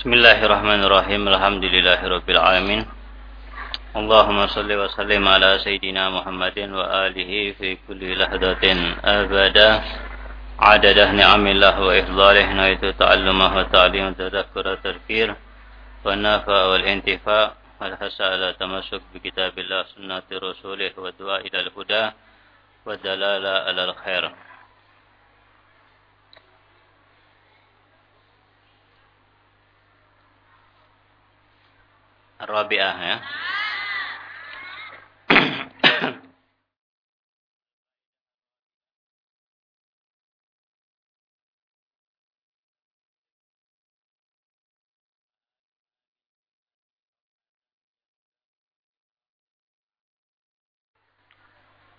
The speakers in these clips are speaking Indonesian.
Bismillahirrahmanirrahim. Alhamdulillahirabbil alamin. Allahumma salli wa sallim ala sayyidina Muhammadin wa alihi fi kulli lahdatin abada. Adadah ni'amillah wa ifdalih naitu ta'allumah wa ta'lim tadakkur wa tadkir wa nafa wal intifa wal hasa ala tamasuk bi kitabillah sunnati rasulih wa du'a ila al-huda wa dalala ala al-khair. Rabi'ah ya.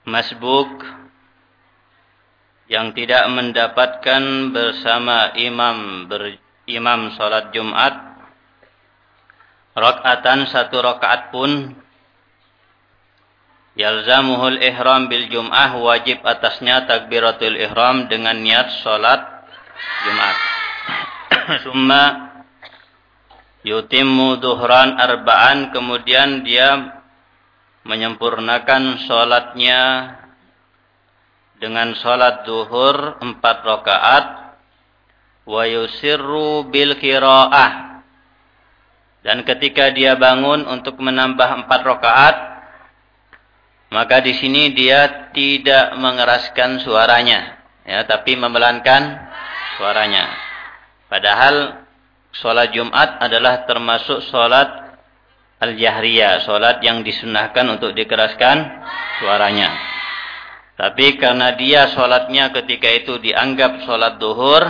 Masbuk yang tidak mendapatkan bersama imam berimam salat Jumat Rakaatan satu rakaat pun yalzamuhul ihram bil jum'ah wajib atasnya takbiratul ihram dengan niat salat Jumat. Summa yutimmu duhran arba'an kemudian dia menyempurnakan salatnya dengan salat duhur empat rakaat wa yusirru bil qiraah dan ketika dia bangun untuk menambah empat rakaat, maka di sini dia tidak mengeraskan suaranya, ya, tapi memelankan suaranya. Padahal sholat Jumat adalah termasuk sholat al-jahriyah, sholat yang disunahkan untuk dikeraskan suaranya. Tapi karena dia sholatnya ketika itu dianggap sholat duhur,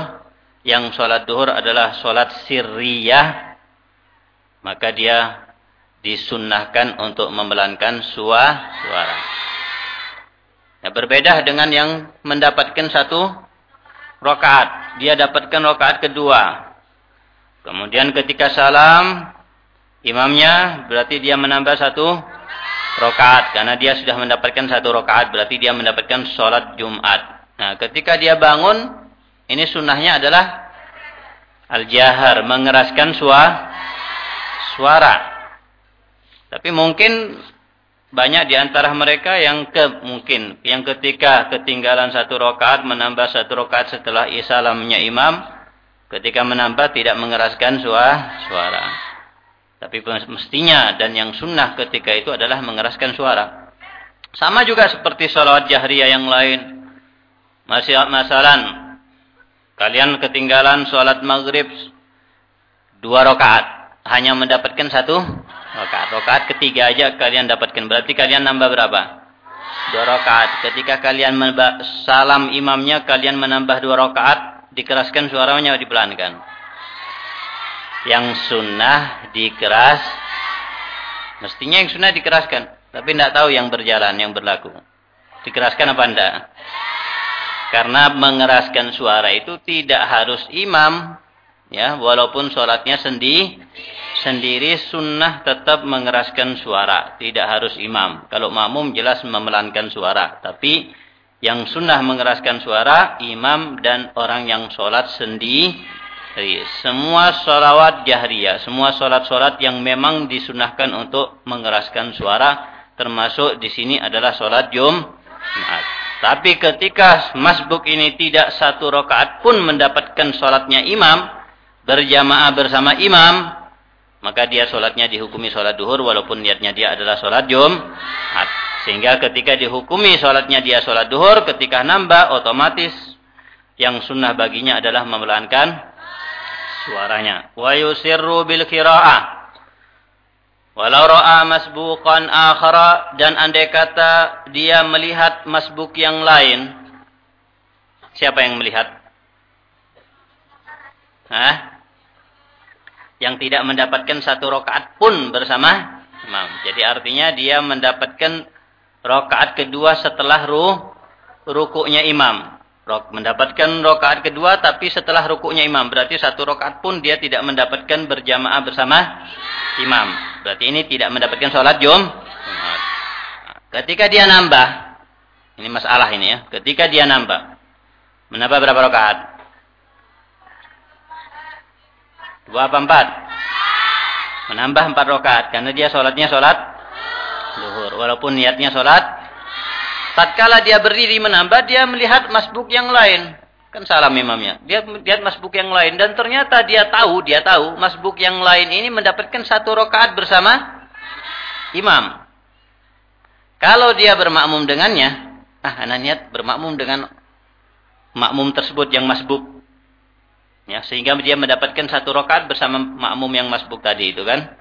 yang sholat duhur adalah sholat sirriyah, maka dia disunnahkan untuk memelankan suara. Ya, berbeda dengan yang mendapatkan satu rokaat. Dia dapatkan rokaat kedua. Kemudian ketika salam, imamnya berarti dia menambah satu rokaat. Karena dia sudah mendapatkan satu rokaat, berarti dia mendapatkan sholat Jumat. Nah, ketika dia bangun, ini sunnahnya adalah al-jahar, mengeraskan suara suara. Tapi mungkin banyak di antara mereka yang ke mungkin yang ketika ketinggalan satu rakaat menambah satu rakaat setelah isalamnya imam, ketika menambah tidak mengeraskan suara. suara. Tapi mestinya dan yang sunnah ketika itu adalah mengeraskan suara. Sama juga seperti salawat jahriyah yang lain. Masih masalan kalian ketinggalan sholat maghrib dua rakaat hanya mendapatkan satu rakaat. Rakaat ketiga aja kalian dapatkan. Berarti kalian nambah berapa? Dua rakaat. Ketika kalian salam imamnya, kalian menambah dua rakaat, dikeraskan suaranya dipelankan. Yang sunnah dikeras, mestinya yang sunnah dikeraskan. Tapi tidak tahu yang berjalan, yang berlaku. Dikeraskan apa enggak? Karena mengeraskan suara itu tidak harus imam, ya walaupun sholatnya sendi sendiri sunnah tetap mengeraskan suara. Tidak harus imam. Kalau makmum jelas memelankan suara. Tapi yang sunnah mengeraskan suara imam dan orang yang sholat sendi semua sholawat jahriyah semua sholat-sholat yang memang disunahkan untuk mengeraskan suara termasuk di sini adalah sholat Jumat. Tapi ketika masbuk ini tidak satu rakaat pun mendapatkan sholatnya imam berjamaah bersama imam, maka dia sholatnya dihukumi sholat duhur walaupun niatnya dia adalah sholat jumat. Sehingga ketika dihukumi sholatnya dia sholat duhur, ketika nambah otomatis yang sunnah baginya adalah memelankan suaranya. Wa yusirru bil kira'ah. Walau ra'a masbuqan akhara dan andai kata dia melihat masbuk yang lain. Siapa yang melihat? Hah? Yang tidak mendapatkan satu rokaat pun bersama imam. Jadi artinya dia mendapatkan rokaat kedua setelah ruh rukuknya imam. Rok, mendapatkan rokaat kedua tapi setelah rukuknya imam. Berarti satu rokaat pun dia tidak mendapatkan berjamaah bersama imam. Berarti ini tidak mendapatkan sholat jum. Ketika dia nambah, ini masalah ini ya. Ketika dia nambah, menambah berapa rokaat? Dua apa empat? Menambah empat rakaat karena dia sholatnya sholat duhur. Walaupun niatnya sholat. Tatkala dia berdiri menambah, dia melihat masbuk yang lain. Kan salam imamnya. Dia lihat masbuk yang lain. Dan ternyata dia tahu, dia tahu masbuk yang lain ini mendapatkan satu rakaat bersama imam. Kalau dia bermakmum dengannya, ah anak niat bermakmum dengan makmum tersebut yang masbuk. Ya, sehingga dia mendapatkan satu rakaat bersama makmum yang masbuk tadi itu kan.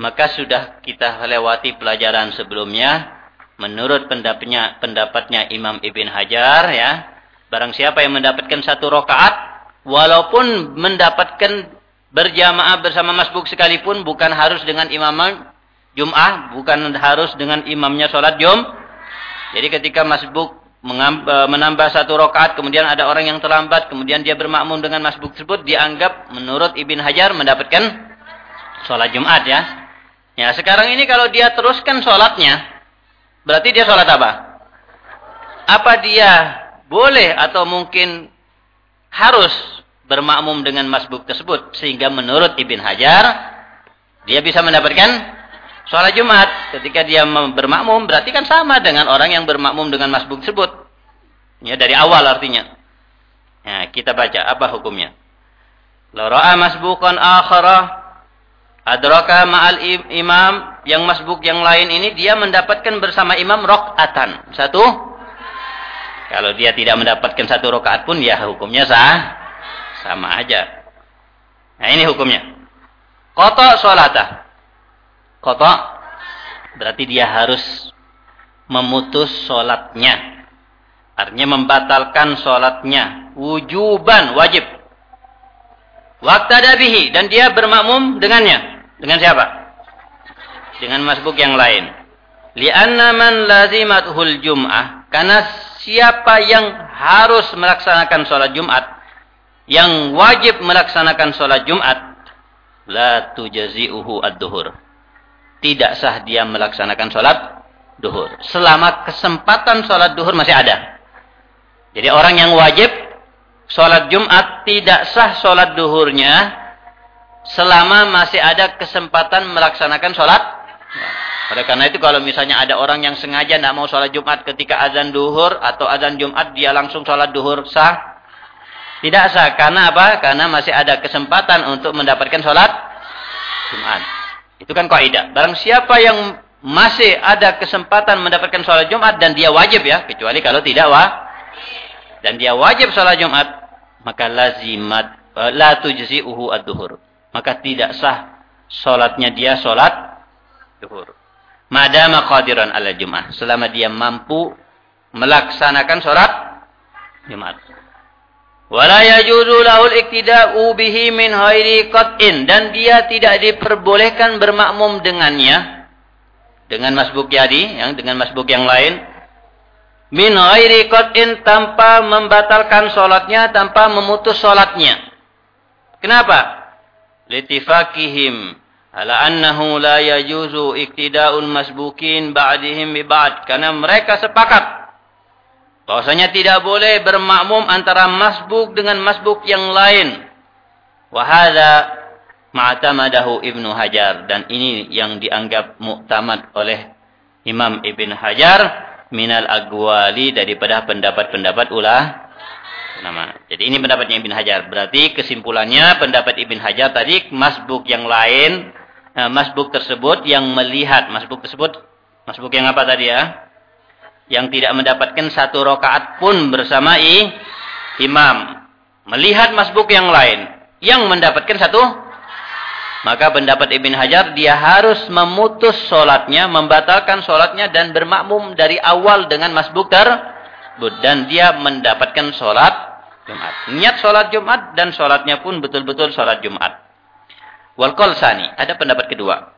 Maka sudah kita lewati pelajaran sebelumnya menurut pendapatnya pendapatnya Imam Ibn Hajar ya, barang siapa yang mendapatkan satu rakaat walaupun mendapatkan berjamaah bersama masbuk sekalipun bukan harus dengan imam Jum'ah, bukan harus dengan imamnya sholat Jum. Jadi ketika masbuk menambah satu rokaat, kemudian ada orang yang terlambat, kemudian dia bermakmum dengan masbuk tersebut, dianggap menurut Ibn Hajar mendapatkan sholat Jumat ya. Ya sekarang ini kalau dia teruskan sholatnya, berarti dia sholat apa? Apa dia boleh atau mungkin harus bermakmum dengan masbuk tersebut sehingga menurut Ibn Hajar dia bisa mendapatkan Sholat Jumat ketika dia bermakmum berarti kan sama dengan orang yang bermakmum dengan masbuk tersebut. Ya dari awal artinya. Ya, kita baca apa hukumnya. La ra'a masbukan akhara adraka ma'al imam yang masbuk yang lain ini dia mendapatkan bersama imam rokatan Satu. Kalau dia tidak mendapatkan satu rokaat pun ya hukumnya sah. Sama aja. Nah ini hukumnya. Kotok sholatah kotok berarti dia harus memutus sholatnya. Artinya membatalkan sholatnya. Wujuban, wajib. Waktu dabihi. Dan dia bermakmum dengannya. Dengan siapa? Dengan masbuk yang lain. Lianna man jum'ah. Karena siapa yang harus melaksanakan sholat Jumat. Yang wajib melaksanakan sholat Jumat. La tujazi'uhu ad-duhur tidak sah dia melaksanakan sholat duhur. Selama kesempatan sholat duhur masih ada. Jadi orang yang wajib sholat Jumat tidak sah sholat duhurnya selama masih ada kesempatan melaksanakan sholat. Oleh karena itu kalau misalnya ada orang yang sengaja tidak mau sholat Jumat ketika azan duhur atau azan Jumat dia langsung sholat duhur sah. Tidak sah. Karena apa? Karena masih ada kesempatan untuk mendapatkan sholat Jumat. Itu kan kaidah. Barang siapa yang masih ada kesempatan mendapatkan sholat Jumat dan dia wajib ya, kecuali kalau tidak wah dan dia wajib sholat Jumat, maka lazimat uh, la tujzi'uhu ad-duhur. Maka tidak sah sholatnya dia sholat duhur. Madama qadiran ala Jumat. Selama dia mampu melaksanakan sholat Jumat. Wala yajuzu lahul iktida'u bihi min ghairi qat'in. Dan dia tidak diperbolehkan bermakmum dengannya. Dengan masbuk yadi yang dengan masbuk yang lain. Min ghairi qat'in tanpa membatalkan salatnya tanpa memutus salatnya. Kenapa? Litifakihim. Ala annahu la yajuzu iktida'ul masbukin ba'dihim bi karena mereka sepakat bahwasanya tidak boleh bermakmum antara masbuk dengan masbuk yang lain. Wahada ma'tamadahu Ibnu Hajar dan ini yang dianggap muktamad oleh Imam Ibn Hajar minal agwali daripada pendapat-pendapat ulah nama. Jadi ini pendapatnya Ibn Hajar. Berarti kesimpulannya pendapat Ibn Hajar tadi masbuk yang lain, eh, masbuk tersebut yang melihat masbuk tersebut, masbuk yang apa tadi ya? Yang tidak mendapatkan satu rokaat pun bersama i, imam. Melihat masbuk yang lain yang mendapatkan satu maka pendapat Ibn Hajar dia harus memutus solatnya membatalkan solatnya dan bermakmum dari awal dengan masbuk tersebut dan dia mendapatkan solat Jumat. Niat solat Jumat dan solatnya pun betul-betul solat Jumat. Wal sani. Ada pendapat kedua.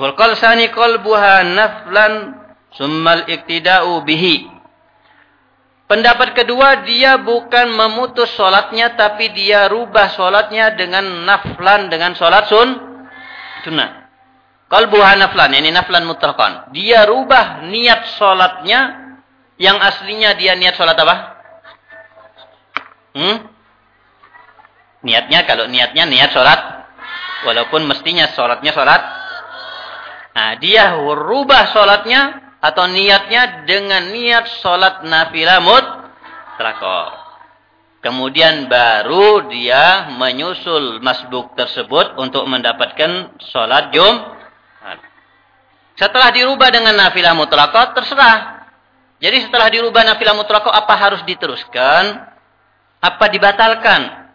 Wal sani qalbuha naflan Summal iktida'u bihi. Pendapat kedua, dia bukan memutus solatnya, tapi dia rubah solatnya dengan naflan, dengan solat sun, sunnah. Kalbuha naflan, ini naflan mutlaqan. Dia rubah niat solatnya, yang aslinya dia niat solat apa? Hmm? Niatnya kalau niatnya niat sholat. Walaupun mestinya sholatnya sholat. Nah, dia rubah sholatnya atau niatnya dengan niat sholat nafilah mutlaqah. Kemudian baru dia menyusul masbuk tersebut untuk mendapatkan sholat Jumat. Setelah dirubah dengan nafilah mutlaqah, terserah. Jadi setelah dirubah nafilah mutlaqah, apa harus diteruskan? Apa dibatalkan?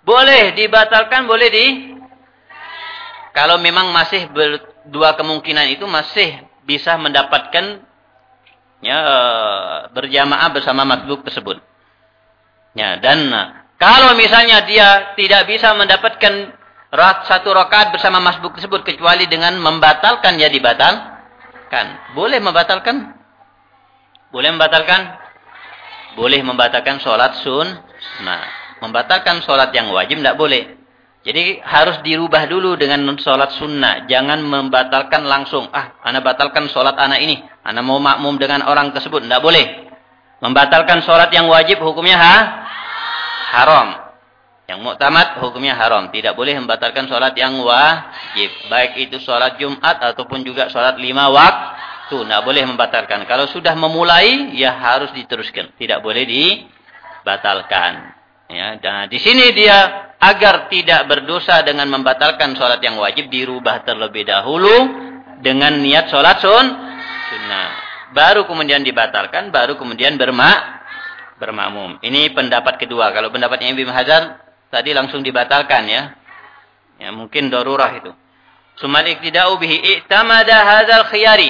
Boleh dibatalkan, boleh di... Kalau memang masih berdua kemungkinan itu masih bisa mendapatkan ya, berjamaah bersama masbuk tersebut. Ya, dan kalau misalnya dia tidak bisa mendapatkan satu rakaat bersama masbuk tersebut kecuali dengan membatalkan ya dibatalkan. Boleh membatalkan? Boleh membatalkan? Boleh membatalkan sholat sun. Nah, membatalkan sholat yang wajib tidak boleh. Jadi harus dirubah dulu dengan sholat sunnah. Jangan membatalkan langsung. Ah, anak batalkan sholat anak ini. Anak mau makmum dengan orang tersebut. Tidak boleh. Membatalkan sholat yang wajib hukumnya ha? haram. Yang muktamad hukumnya haram. Tidak boleh membatalkan sholat yang wajib. Baik itu sholat Jumat ataupun juga sholat lima waktu. Tidak boleh membatalkan. Kalau sudah memulai, ya harus diteruskan. Tidak boleh dibatalkan. Ya, dan di sini dia agar tidak berdosa dengan membatalkan sholat yang wajib dirubah terlebih dahulu dengan niat sholat sun sunnah baru kemudian dibatalkan, baru kemudian bermak bermakmum. Ini pendapat kedua. Kalau pendapatnya Ibnu Hajar tadi langsung dibatalkan ya. Ya mungkin darurah itu. Sumal iktida'u bihi i'tamada hadzal khiyari.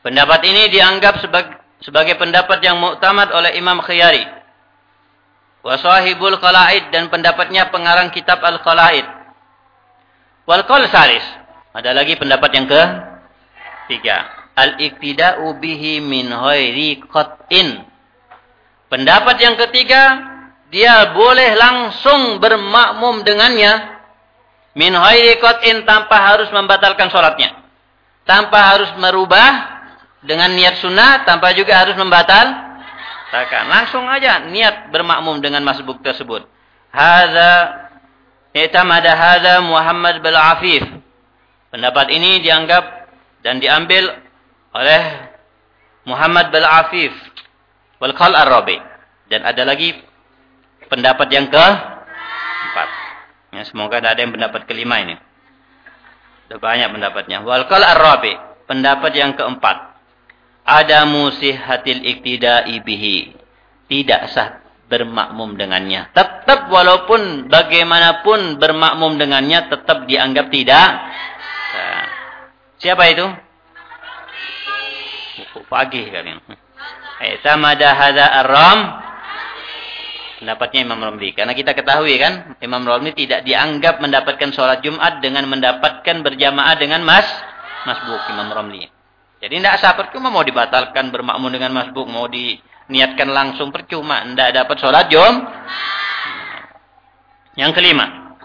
Pendapat ini dianggap sebagai, sebagai pendapat yang muktamad oleh Imam Khiyari. Wa sahibul Qala'id dan pendapatnya pengarang kitab Al-Qala'id. Wal qaul salis. Ada lagi pendapat yang ke tiga al-iktida'u bihi min ghairi qat'in. Pendapat yang ketiga, dia boleh langsung bermakmum dengannya min ghairi qat'in tanpa harus membatalkan sholatnya. Tanpa harus merubah dengan niat sunnah, tanpa juga harus membatal. Langsung aja niat bermakmum dengan masbuk tersebut. Hadza i'tamada hadza Muhammad bin Afif. Pendapat ini dianggap dan diambil oleh Muhammad bin Afif wal Qal Ar-Rabi dan ada lagi pendapat yang ke empat. Ya, semoga ada yang pendapat kelima ini. Ada banyak pendapatnya. Wal Qal Ar-Rabi, pendapat yang keempat. Ada musihatil iktida'i bihi. Tidak sah bermakmum dengannya. Tetap walaupun bagaimanapun bermakmum dengannya tetap dianggap tidak. Siapa itu? pagi kalian. Eh, sama ada hada aram. Pendapatnya Imam Romli. Karena kita ketahui kan, Imam Romli tidak dianggap mendapatkan sholat Jumat dengan mendapatkan berjamaah dengan mas, masbuk Imam Romli. Jadi tidak sahabat cuma mau dibatalkan bermakmum dengan masbuk, mau diniatkan langsung percuma, tidak dapat sholat Jum. Yang kelima,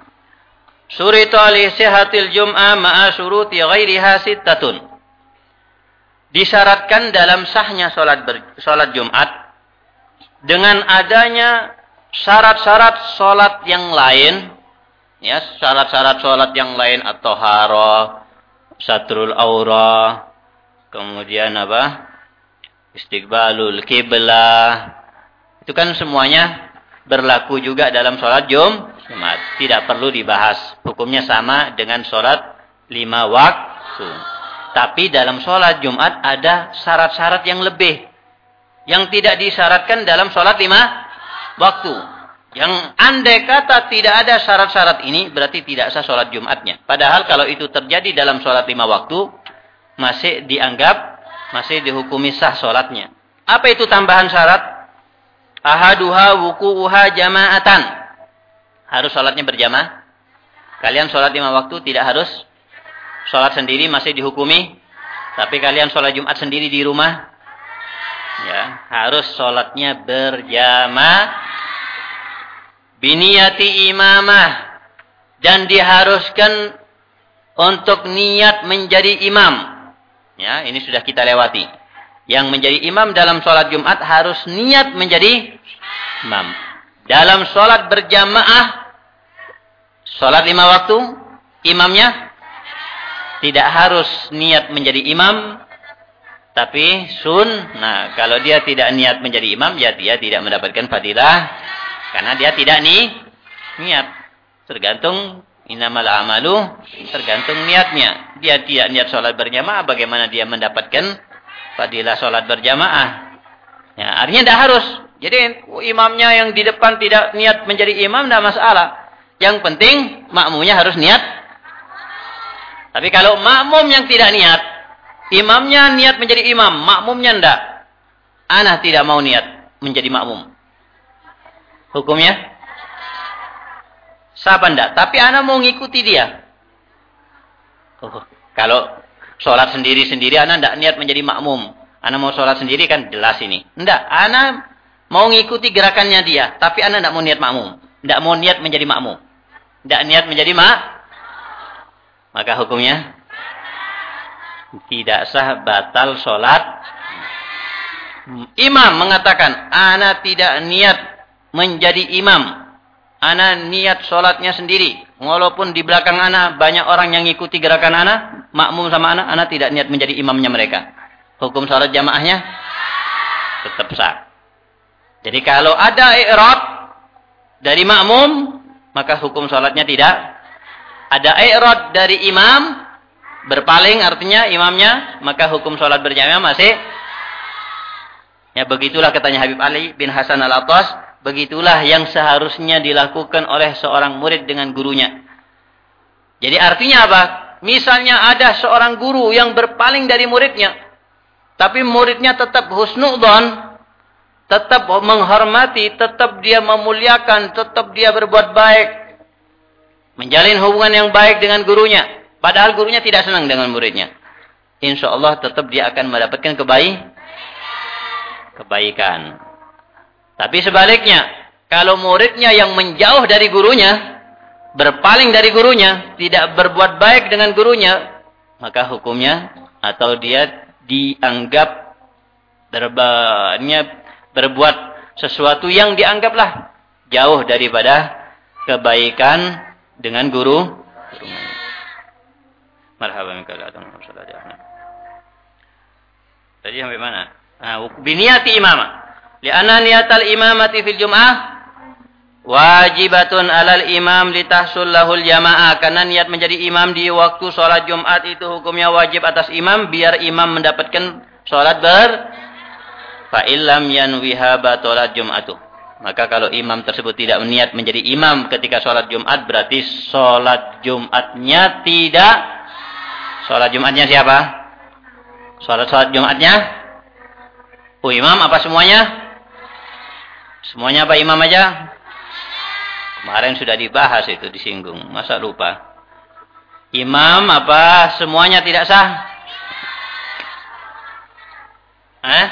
suritu alih sehatil jum'ah ma'a suruti ghairiha sittatun. Disyaratkan dalam sahnya sholat, ber, sholat Jumat dengan adanya syarat-syarat sholat yang lain, ya syarat-syarat sholat yang lain atau haro, satrul aura, kemudian apa? Istiqbalul kiblah. Itu kan semuanya berlaku juga dalam sholat Jum, Jumat. Tidak perlu dibahas. Hukumnya sama dengan sholat lima waktu. Tapi dalam sholat Jumat ada syarat-syarat yang lebih. Yang tidak disyaratkan dalam sholat lima waktu. Yang andai kata tidak ada syarat-syarat ini, berarti tidak sah sholat Jumatnya. Padahal kalau itu terjadi dalam sholat lima waktu, masih dianggap, masih dihukumi sah sholatnya. Apa itu tambahan syarat? Ahaduha wuku'uha jama'atan. Harus sholatnya berjamaah. Kalian sholat lima waktu tidak harus sholat sendiri masih dihukumi. Tapi kalian sholat Jumat sendiri di rumah. Ya, harus sholatnya berjamaah. Biniyati imamah. Dan diharuskan untuk niat menjadi imam. Ya, ini sudah kita lewati. Yang menjadi imam dalam sholat Jumat harus niat menjadi imam. dalam sholat berjamaah, sholat lima waktu, imamnya tidak harus niat menjadi imam, tapi sun. Nah, kalau dia tidak niat menjadi imam, ya dia tidak mendapatkan fadilah karena dia tidak nih niat. Tergantung inamal amalu, tergantung niatnya. Dia tidak niat sholat berjamaah, bagaimana dia mendapatkan fadilah sholat berjamaah? Ya, artinya tidak harus. Jadi imamnya yang di depan tidak niat menjadi imam, tidak masalah. Yang penting makmumnya harus niat tapi kalau makmum yang tidak niat, imamnya niat menjadi imam, makmumnya ndak. Ana tidak mau niat menjadi makmum. Hukumnya? Siapa ndak? Tapi ana mau ngikuti dia. Oh, kalau sholat sendiri-sendiri ana ndak niat menjadi makmum. Ana mau sholat sendiri kan jelas ini. Ndak, ana mau ngikuti gerakannya dia, tapi ana ndak mau niat makmum. Ndak mau niat menjadi makmum. Ndak niat menjadi mak maka hukumnya tidak sah batal sholat. Imam mengatakan, ana tidak niat menjadi imam. Ana niat sholatnya sendiri. Walaupun di belakang ana banyak orang yang ngikuti gerakan ana, makmum sama ana, ana tidak niat menjadi imamnya mereka. Hukum sholat jamaahnya tetap sah. Jadi kalau ada i'rab dari makmum, maka hukum sholatnya tidak ada i'rad dari imam berpaling artinya imamnya maka hukum sholat berjamaah masih ya begitulah katanya Habib Ali bin Hasan al-Attas begitulah yang seharusnya dilakukan oleh seorang murid dengan gurunya jadi artinya apa misalnya ada seorang guru yang berpaling dari muridnya tapi muridnya tetap husnudzon tetap menghormati tetap dia memuliakan tetap dia berbuat baik Menjalin hubungan yang baik dengan gurunya. Padahal gurunya tidak senang dengan muridnya. Insya Allah tetap dia akan mendapatkan kebaik, kebaikan. Tapi sebaliknya, kalau muridnya yang menjauh dari gurunya, berpaling dari gurunya, tidak berbuat baik dengan gurunya, maka hukumnya atau dia dianggap berbanyak berbuat sesuatu yang dianggaplah jauh daripada kebaikan dengan guru. Marhaban Tadi sampai mana? Nah, biniyati imamah. Lianna niyatal imamati fil jum'ah wajibatun alal imam litahsul lahul jamaah. Karena niat menjadi imam di waktu sholat Jumat itu hukumnya wajib atas imam biar imam mendapatkan sholat ber fa illam yanwiha batalat jum'atuh. Maka kalau imam tersebut tidak niat menjadi imam ketika sholat Jumat, berarti sholat Jumatnya tidak. Sholat Jumatnya siapa? Sholat sholat Jumatnya? Oh imam apa semuanya? Semuanya apa imam aja? Kemarin sudah dibahas itu disinggung. Masa lupa? Imam apa semuanya tidak sah? Eh?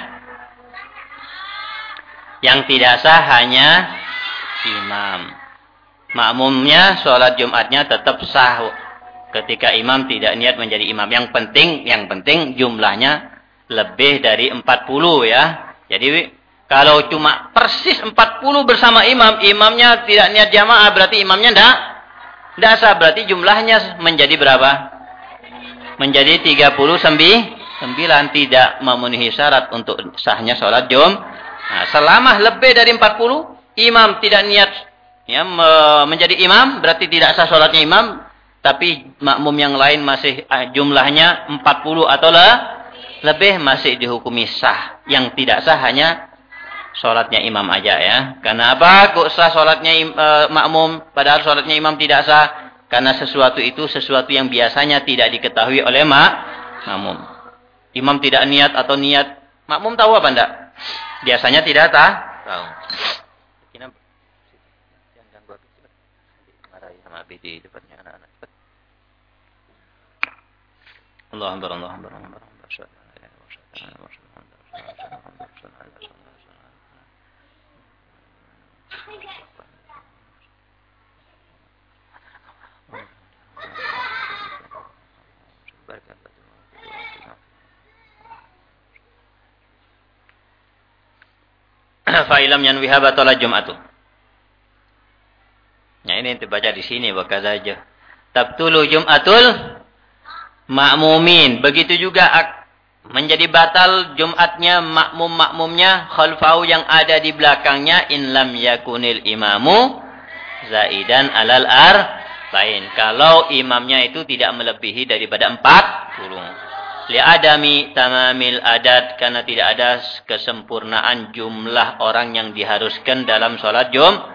Yang tidak sah hanya imam. Makmumnya sholat Jumatnya tetap sah ketika imam tidak niat menjadi imam. Yang penting, yang penting jumlahnya lebih dari 40 ya. Jadi kalau cuma persis 40 bersama imam, imamnya tidak niat jamaah berarti imamnya tidak tidak sah. Berarti jumlahnya menjadi berapa? Menjadi 39 tidak memenuhi syarat untuk sahnya sholat Jumat Nah, selama lebih dari 40 imam tidak niat ya menjadi imam berarti tidak sah sholatnya imam tapi makmum yang lain masih ah, jumlahnya 40 atau lebih masih dihukumi sah. Yang tidak sah hanya sholatnya imam aja ya. Karena apa? Kok sah sholatnya e, makmum padahal sholatnya imam tidak sah? Karena sesuatu itu sesuatu yang biasanya tidak diketahui oleh mak makmum. Imam tidak niat atau niat. Makmum tahu apa enggak? Biasanya tidak tahu. Tahu. Jangan ganggu aku cepat. Marahi sama Abi di depannya anak-anak cepat. Allah Akbar, Allah Akbar, Allah Akbar. fa'ilam yanwiha batala jum'atu. Ya ini dibaca di sini saja. Tabtulu Jum'atul makmumin. Begitu juga menjadi batal Jumatnya makmum-makmumnya khalfau yang ada di belakangnya in lam yakunil imamu zaidan alal ar lain. Kalau imamnya itu tidak melebihi daripada empat puluh. Li'adami tamamil adat karena tidak ada kesempurnaan jumlah orang yang diharuskan dalam sholat jum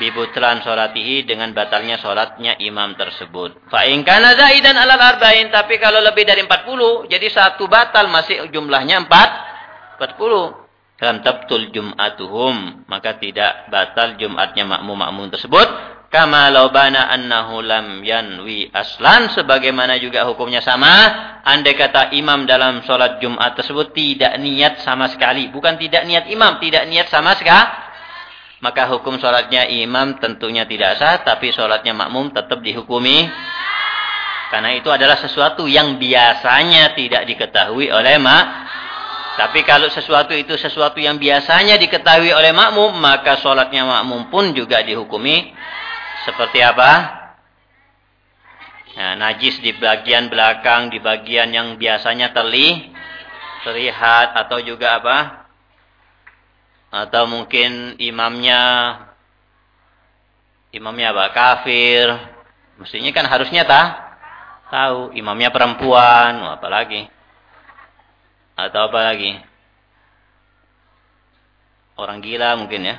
bibutlan sholatihi dengan batalnya sholatnya imam tersebut. Fa'in kana zaidan alal arba'in. Tapi kalau lebih dari 40. Jadi satu batal masih jumlahnya 4. 40. Dalam tabtul jum'atuhum. Maka tidak batal jum'atnya makmum-makmum tersebut. Kama laubana annahu lam yanwi aslan. Sebagaimana juga hukumnya sama. Andai kata imam dalam sholat jum'at tersebut tidak niat sama sekali. Bukan tidak niat imam. Tidak niat sama sekali maka hukum sholatnya imam tentunya tidak sah, tapi sholatnya makmum tetap dihukumi. Karena itu adalah sesuatu yang biasanya tidak diketahui oleh mak. Tapi kalau sesuatu itu sesuatu yang biasanya diketahui oleh makmum, maka sholatnya makmum pun juga dihukumi. Seperti apa? Nah, najis di bagian belakang, di bagian yang biasanya terlihat, terlihat atau juga apa? atau mungkin imamnya imamnya apa? Kafir. Mestinya kan harusnya tak tahu imamnya perempuan apa lagi? Atau apa lagi? Orang gila mungkin ya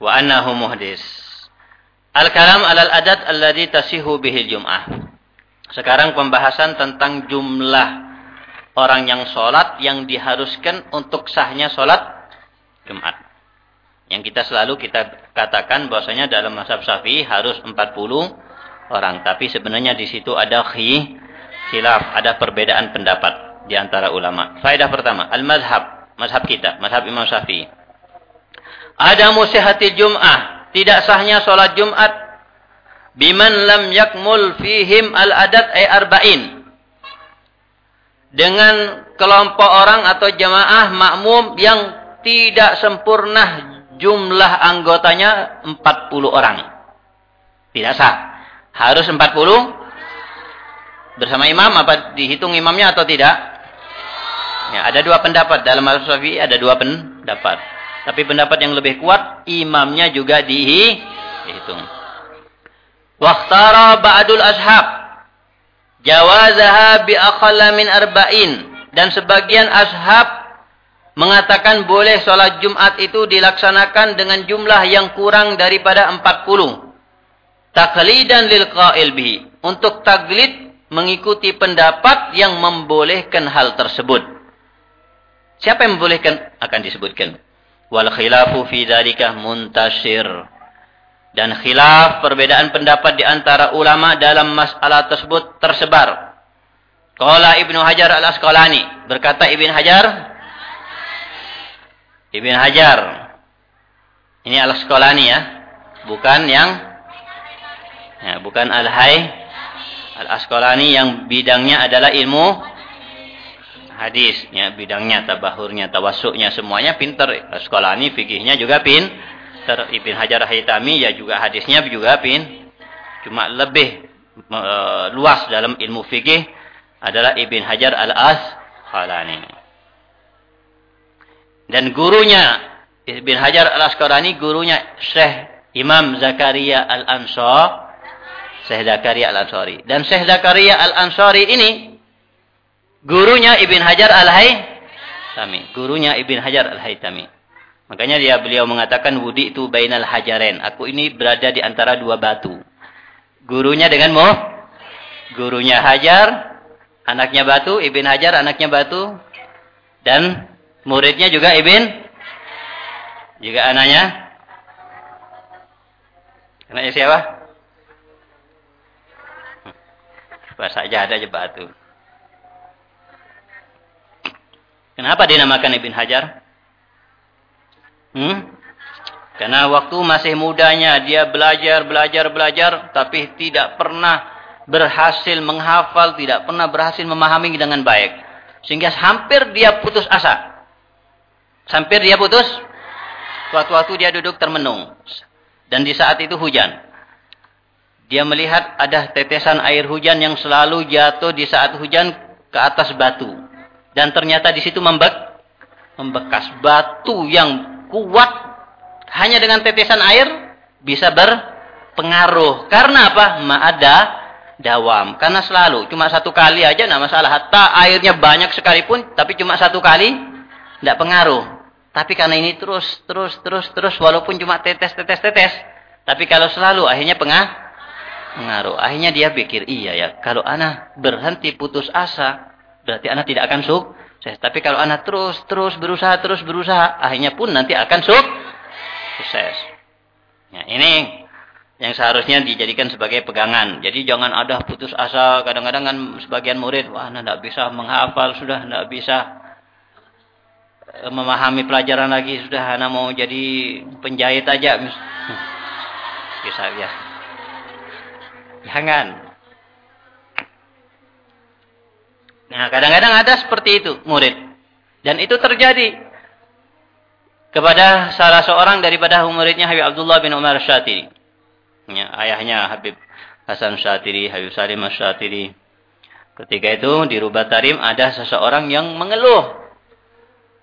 wa annahu muhdis al kalam alal adat alladhi tasihu bihil jum'ah sekarang pembahasan tentang jumlah orang yang sholat yang diharuskan untuk sahnya sholat Jumat. Yang kita selalu kita katakan bahwasanya dalam mazhab Syafi'i harus 40 orang. Tapi sebenarnya di situ ada khilaf, ada perbedaan pendapat di antara ulama. Faedah pertama, al-mazhab, mazhab kita, mazhab Imam Syafi'i. Ada musihati Jum'ah, tidak sahnya sholat Jumat biman lam yakmul fihim al-adat ay arba'in dengan kelompok orang atau jamaah makmum yang tidak sempurna jumlah anggotanya 40 orang. Tidak sah. Harus 40 bersama imam apa dihitung imamnya atau tidak? Ya, ada dua pendapat dalam al Syafi'i ada dua pendapat. Tapi pendapat yang lebih kuat imamnya juga dihitung. Waqtara ba'dul ashab. Jawazaha bi aqalla min arba'in. Dan sebagian ashab mengatakan boleh sholat Jumat itu dilaksanakan dengan jumlah yang kurang daripada 40 taklidan lil qail bihi. Untuk taglid mengikuti pendapat yang membolehkan hal tersebut. Siapa yang membolehkan? Akan disebutkan wal khilafu fi dzalika muntasir dan khilaf perbedaan pendapat di antara ulama dalam masalah tersebut tersebar. Qala Ibnu Hajar Al-Asqalani, berkata Ibnu Hajar Ibnu Hajar ini Al-Asqalani ya, bukan yang ya, bukan Al-Hay Al-Asqalani yang bidangnya adalah ilmu hadis, ya, bidangnya tabahurnya, tawasuknya semuanya pintar. Al-Asqalani fikihnya juga pin Ter Ibn Hajar Haytami ya juga hadisnya juga pin cuma lebih e, luas dalam ilmu fikih adalah Ibn Hajar Al-Asqalani. Dan gurunya Ibn Hajar Al-Asqalani gurunya Syekh Imam Zakaria Al-Ansar Syekh Zakaria Al-Ansari. Dan Syekh Zakaria Al-Ansari ini gurunya Ibn Hajar Al-Haytami. Gurunya Ibn Hajar Al-Haytami. Makanya dia beliau mengatakan wudi itu bainal hajaren. Aku ini berada di antara dua batu. Gurunya dengan mo, gurunya Hajar, anaknya batu, Ibn Hajar anaknya batu, dan muridnya juga Ibn, juga anaknya. Anaknya siapa? Bahasa aja ada aja. Kenapa dinamakan Ibn Hajar? Hmm? Karena waktu masih mudanya dia belajar, belajar, belajar. Tapi tidak pernah berhasil menghafal, tidak pernah berhasil memahami dengan baik. Sehingga hampir dia putus asa. Hampir dia putus Suatu-waktu dia duduk termenung. Dan di saat itu hujan. Dia melihat ada tetesan air hujan yang selalu jatuh di saat hujan ke atas batu. Dan ternyata di situ membek, membekas batu yang kuat hanya dengan tetesan air bisa berpengaruh. Karena apa? Ma'ada dawam. Karena selalu cuma satu kali aja tidak masalah. Hatta airnya banyak sekalipun tapi cuma satu kali tidak pengaruh. Tapi karena ini terus, terus, terus, terus, walaupun cuma tetes, tetes, tetes. Tapi kalau selalu, akhirnya pengah, pengaruh. Akhirnya dia pikir, iya ya, kalau anak berhenti putus asa, berarti anak tidak akan sukses. Tapi kalau anak terus, terus berusaha, terus berusaha, akhirnya pun nanti akan sukses. Ya, ini yang seharusnya dijadikan sebagai pegangan. Jadi jangan ada putus asa. Kadang-kadang kan sebagian murid, wah anak tidak bisa menghafal, sudah tidak bisa memahami pelajaran lagi sudah anak mau jadi penjahit aja bisa ya jangan nah kadang-kadang ada seperti itu murid dan itu terjadi kepada salah seorang daripada muridnya Habib Abdullah bin Umar Syatiri ya, ayahnya Habib Hasan Syatiri Habib Salim Syatiri ketika itu di Rubat Tarim ada seseorang yang mengeluh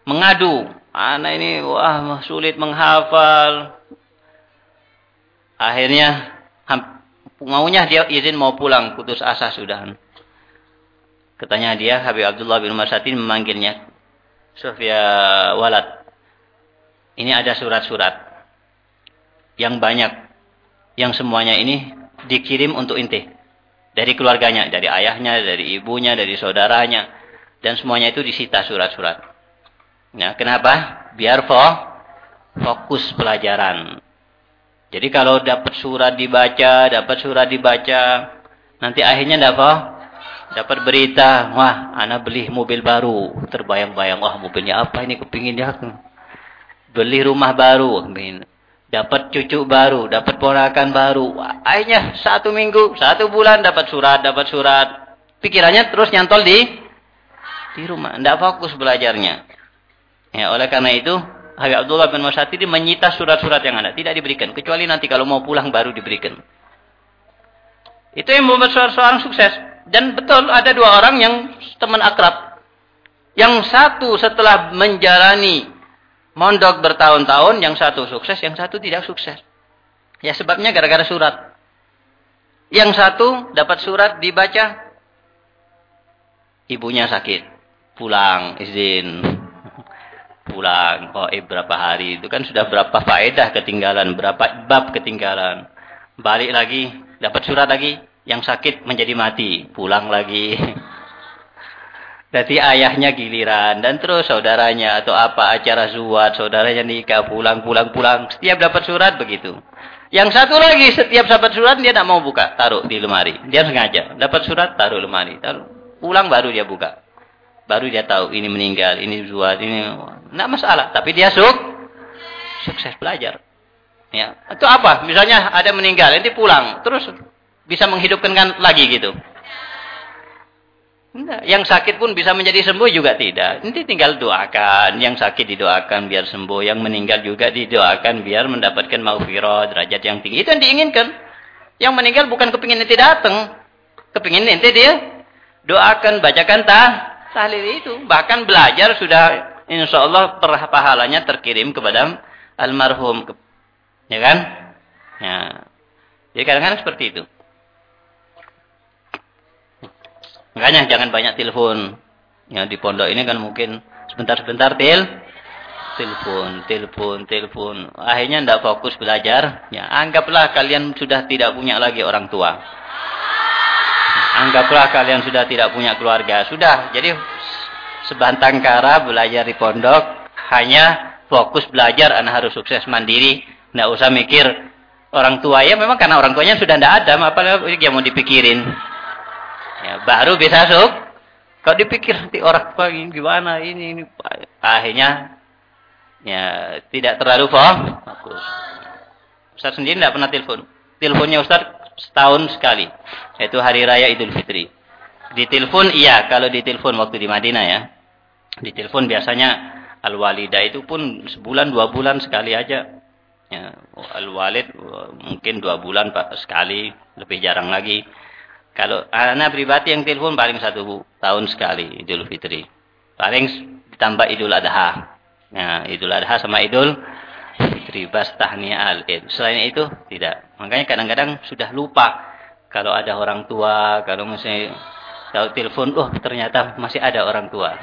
mengadu. Anak ini wah sulit menghafal. Akhirnya maunya dia izin mau pulang, putus asa sudah. Katanya dia Habib Abdullah bin Umar Satin memanggilnya. Sofia Walad. Ini ada surat-surat yang banyak yang semuanya ini dikirim untuk inti dari keluarganya, dari ayahnya, dari ibunya, dari saudaranya dan semuanya itu disita surat-surat. Ya, kenapa? Biar fo fokus pelajaran. Jadi kalau dapat surat dibaca, dapat surat dibaca, nanti akhirnya dapat dapat berita, wah, anak beli mobil baru, terbayang-bayang, wah mobilnya apa ini kepingin dia. Beli rumah baru, dapat cucu baru, dapat ponakan baru. Wah, akhirnya satu minggu, satu bulan dapat surat, dapat surat. Pikirannya terus nyantol di di rumah, tidak fokus belajarnya. Ya, oleh karena itu, Habib Abdullah bin Masatiri menyita surat-surat yang ada. Tidak diberikan. Kecuali nanti kalau mau pulang baru diberikan. Itu yang membuat seorang sukses. Dan betul ada dua orang yang teman akrab. Yang satu setelah menjalani mondok bertahun-tahun, yang satu sukses, yang satu tidak sukses. Ya sebabnya gara-gara surat. Yang satu dapat surat dibaca, ibunya sakit, pulang izin pulang oh eh berapa hari itu kan sudah berapa faedah ketinggalan berapa bab ketinggalan balik lagi dapat surat lagi yang sakit menjadi mati. Pulang lagi. Jadi ayahnya giliran. Dan terus saudaranya atau apa acara zuat saudaranya nikah pulang pulang pulang. Setiap dapat surat begitu. Yang satu lagi setiap dapat surat dia tidak mau buka. Taruh di lemari. Dia sengaja. Dapat surat taruh lemari. Taruh. Pulang baru dia buka. Baru dia tahu ini meninggal ini zuat ini Tidak masalah. Tapi dia suk, sukses belajar. Ya. Itu apa? Misalnya ada meninggal, nanti pulang. Terus bisa menghidupkan kan lagi gitu. Enggak. Yang sakit pun bisa menjadi sembuh juga tidak. Nanti tinggal doakan. Yang sakit didoakan biar sembuh. Yang meninggal juga didoakan biar mendapatkan maufirah, derajat yang tinggi. Itu yang diinginkan. Yang meninggal bukan kepingin nanti datang. Kepingin nanti dia doakan, bacakan tah, tahlil itu. Bahkan belajar sudah insya Allah pahalanya terkirim kepada almarhum. Ya kan? Ya. Jadi kadang-kadang seperti itu. Makanya jangan banyak telepon. Ya di pondok ini kan mungkin sebentar-sebentar tel telepon, telepon, telepon. Akhirnya tidak fokus belajar. Ya, anggaplah kalian sudah tidak punya lagi orang tua. Anggaplah kalian sudah tidak punya keluarga. Sudah. Jadi sebantang kara belajar di pondok hanya fokus belajar anak harus sukses mandiri nggak usah mikir orang tua ya memang karena orang tuanya sudah tidak ada apa yang mau dipikirin ya, baru bisa suk kalau dipikir nanti orang ini gimana ini, ini. Akhirnya ya tidak terlalu fokus Ustaz sendiri tidak pernah telepon. Teleponnya Ustaz setahun sekali yaitu hari raya Idul Fitri. Di telepon iya kalau di telepon waktu di Madinah ya. Di telepon biasanya Al-walidah itu pun sebulan dua bulan sekali aja. Ya, al-walid mungkin dua bulan pak sekali, lebih jarang lagi. Kalau anak pribadi yang telepon paling satu tahun sekali Idul Fitri. Paling ditambah Idul Adha. Nah, Idul Adha sama Idul Fitri bas tahniah al-id. Selain itu tidak. Makanya kadang-kadang sudah lupa kalau ada orang tua, kalau misalnya tahu telepon, oh ternyata masih ada orang tua.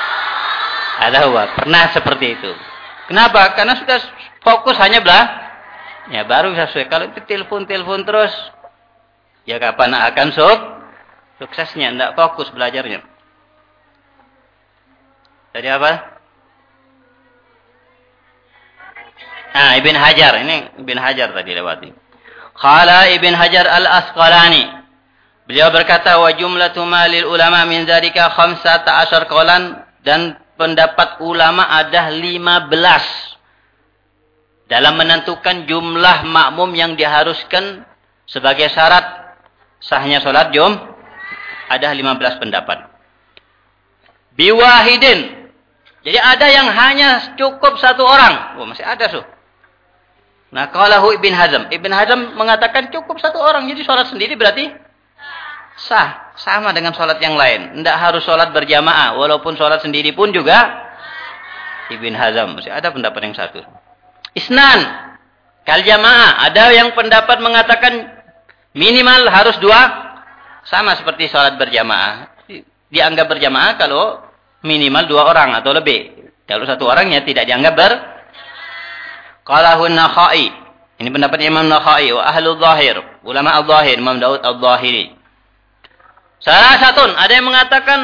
ada apa? Pernah seperti itu. Kenapa? Karena sudah fokus hanya belah. Ya baru sesuai. Kalau itu telepon-telepon terus, ya kapan akan suk? Suksesnya, tidak fokus belajarnya. Tadi apa? Ah, Ibn Hajar. Ini Ibn Hajar tadi lewati. Khala Ibn Hajar Al-Asqalani. Beliau berkata, wa jumlatu malil ulama min khamsata asyar qawlan. Dan pendapat ulama ada 15 dalam menentukan jumlah makmum yang diharuskan sebagai syarat sahnya sholat jum ada 15 pendapat. Biwahidin. Jadi ada yang hanya cukup satu orang. Oh, masih ada tuh. Nah, kalau Ibn Hazm. Ibn Hazm mengatakan cukup satu orang. Jadi sholat sendiri berarti sah. Sama dengan sholat yang lain. Tidak harus sholat berjamaah. Walaupun sholat sendiri pun juga Ibn Hazm. Masih ada pendapat yang satu. Isnan. Kal jamaah. Ada yang pendapat mengatakan minimal harus dua. Sama seperti sholat berjamaah. Dianggap berjamaah kalau minimal dua orang atau lebih. Kalau satu orangnya tidak dianggap ber. Qalahun nakhai. Ini pendapat Imam Nakhai. Wa ahlu zahir. Ulama al-zahir. Imam Daud al-zahiri. Salah satu. Ada yang mengatakan.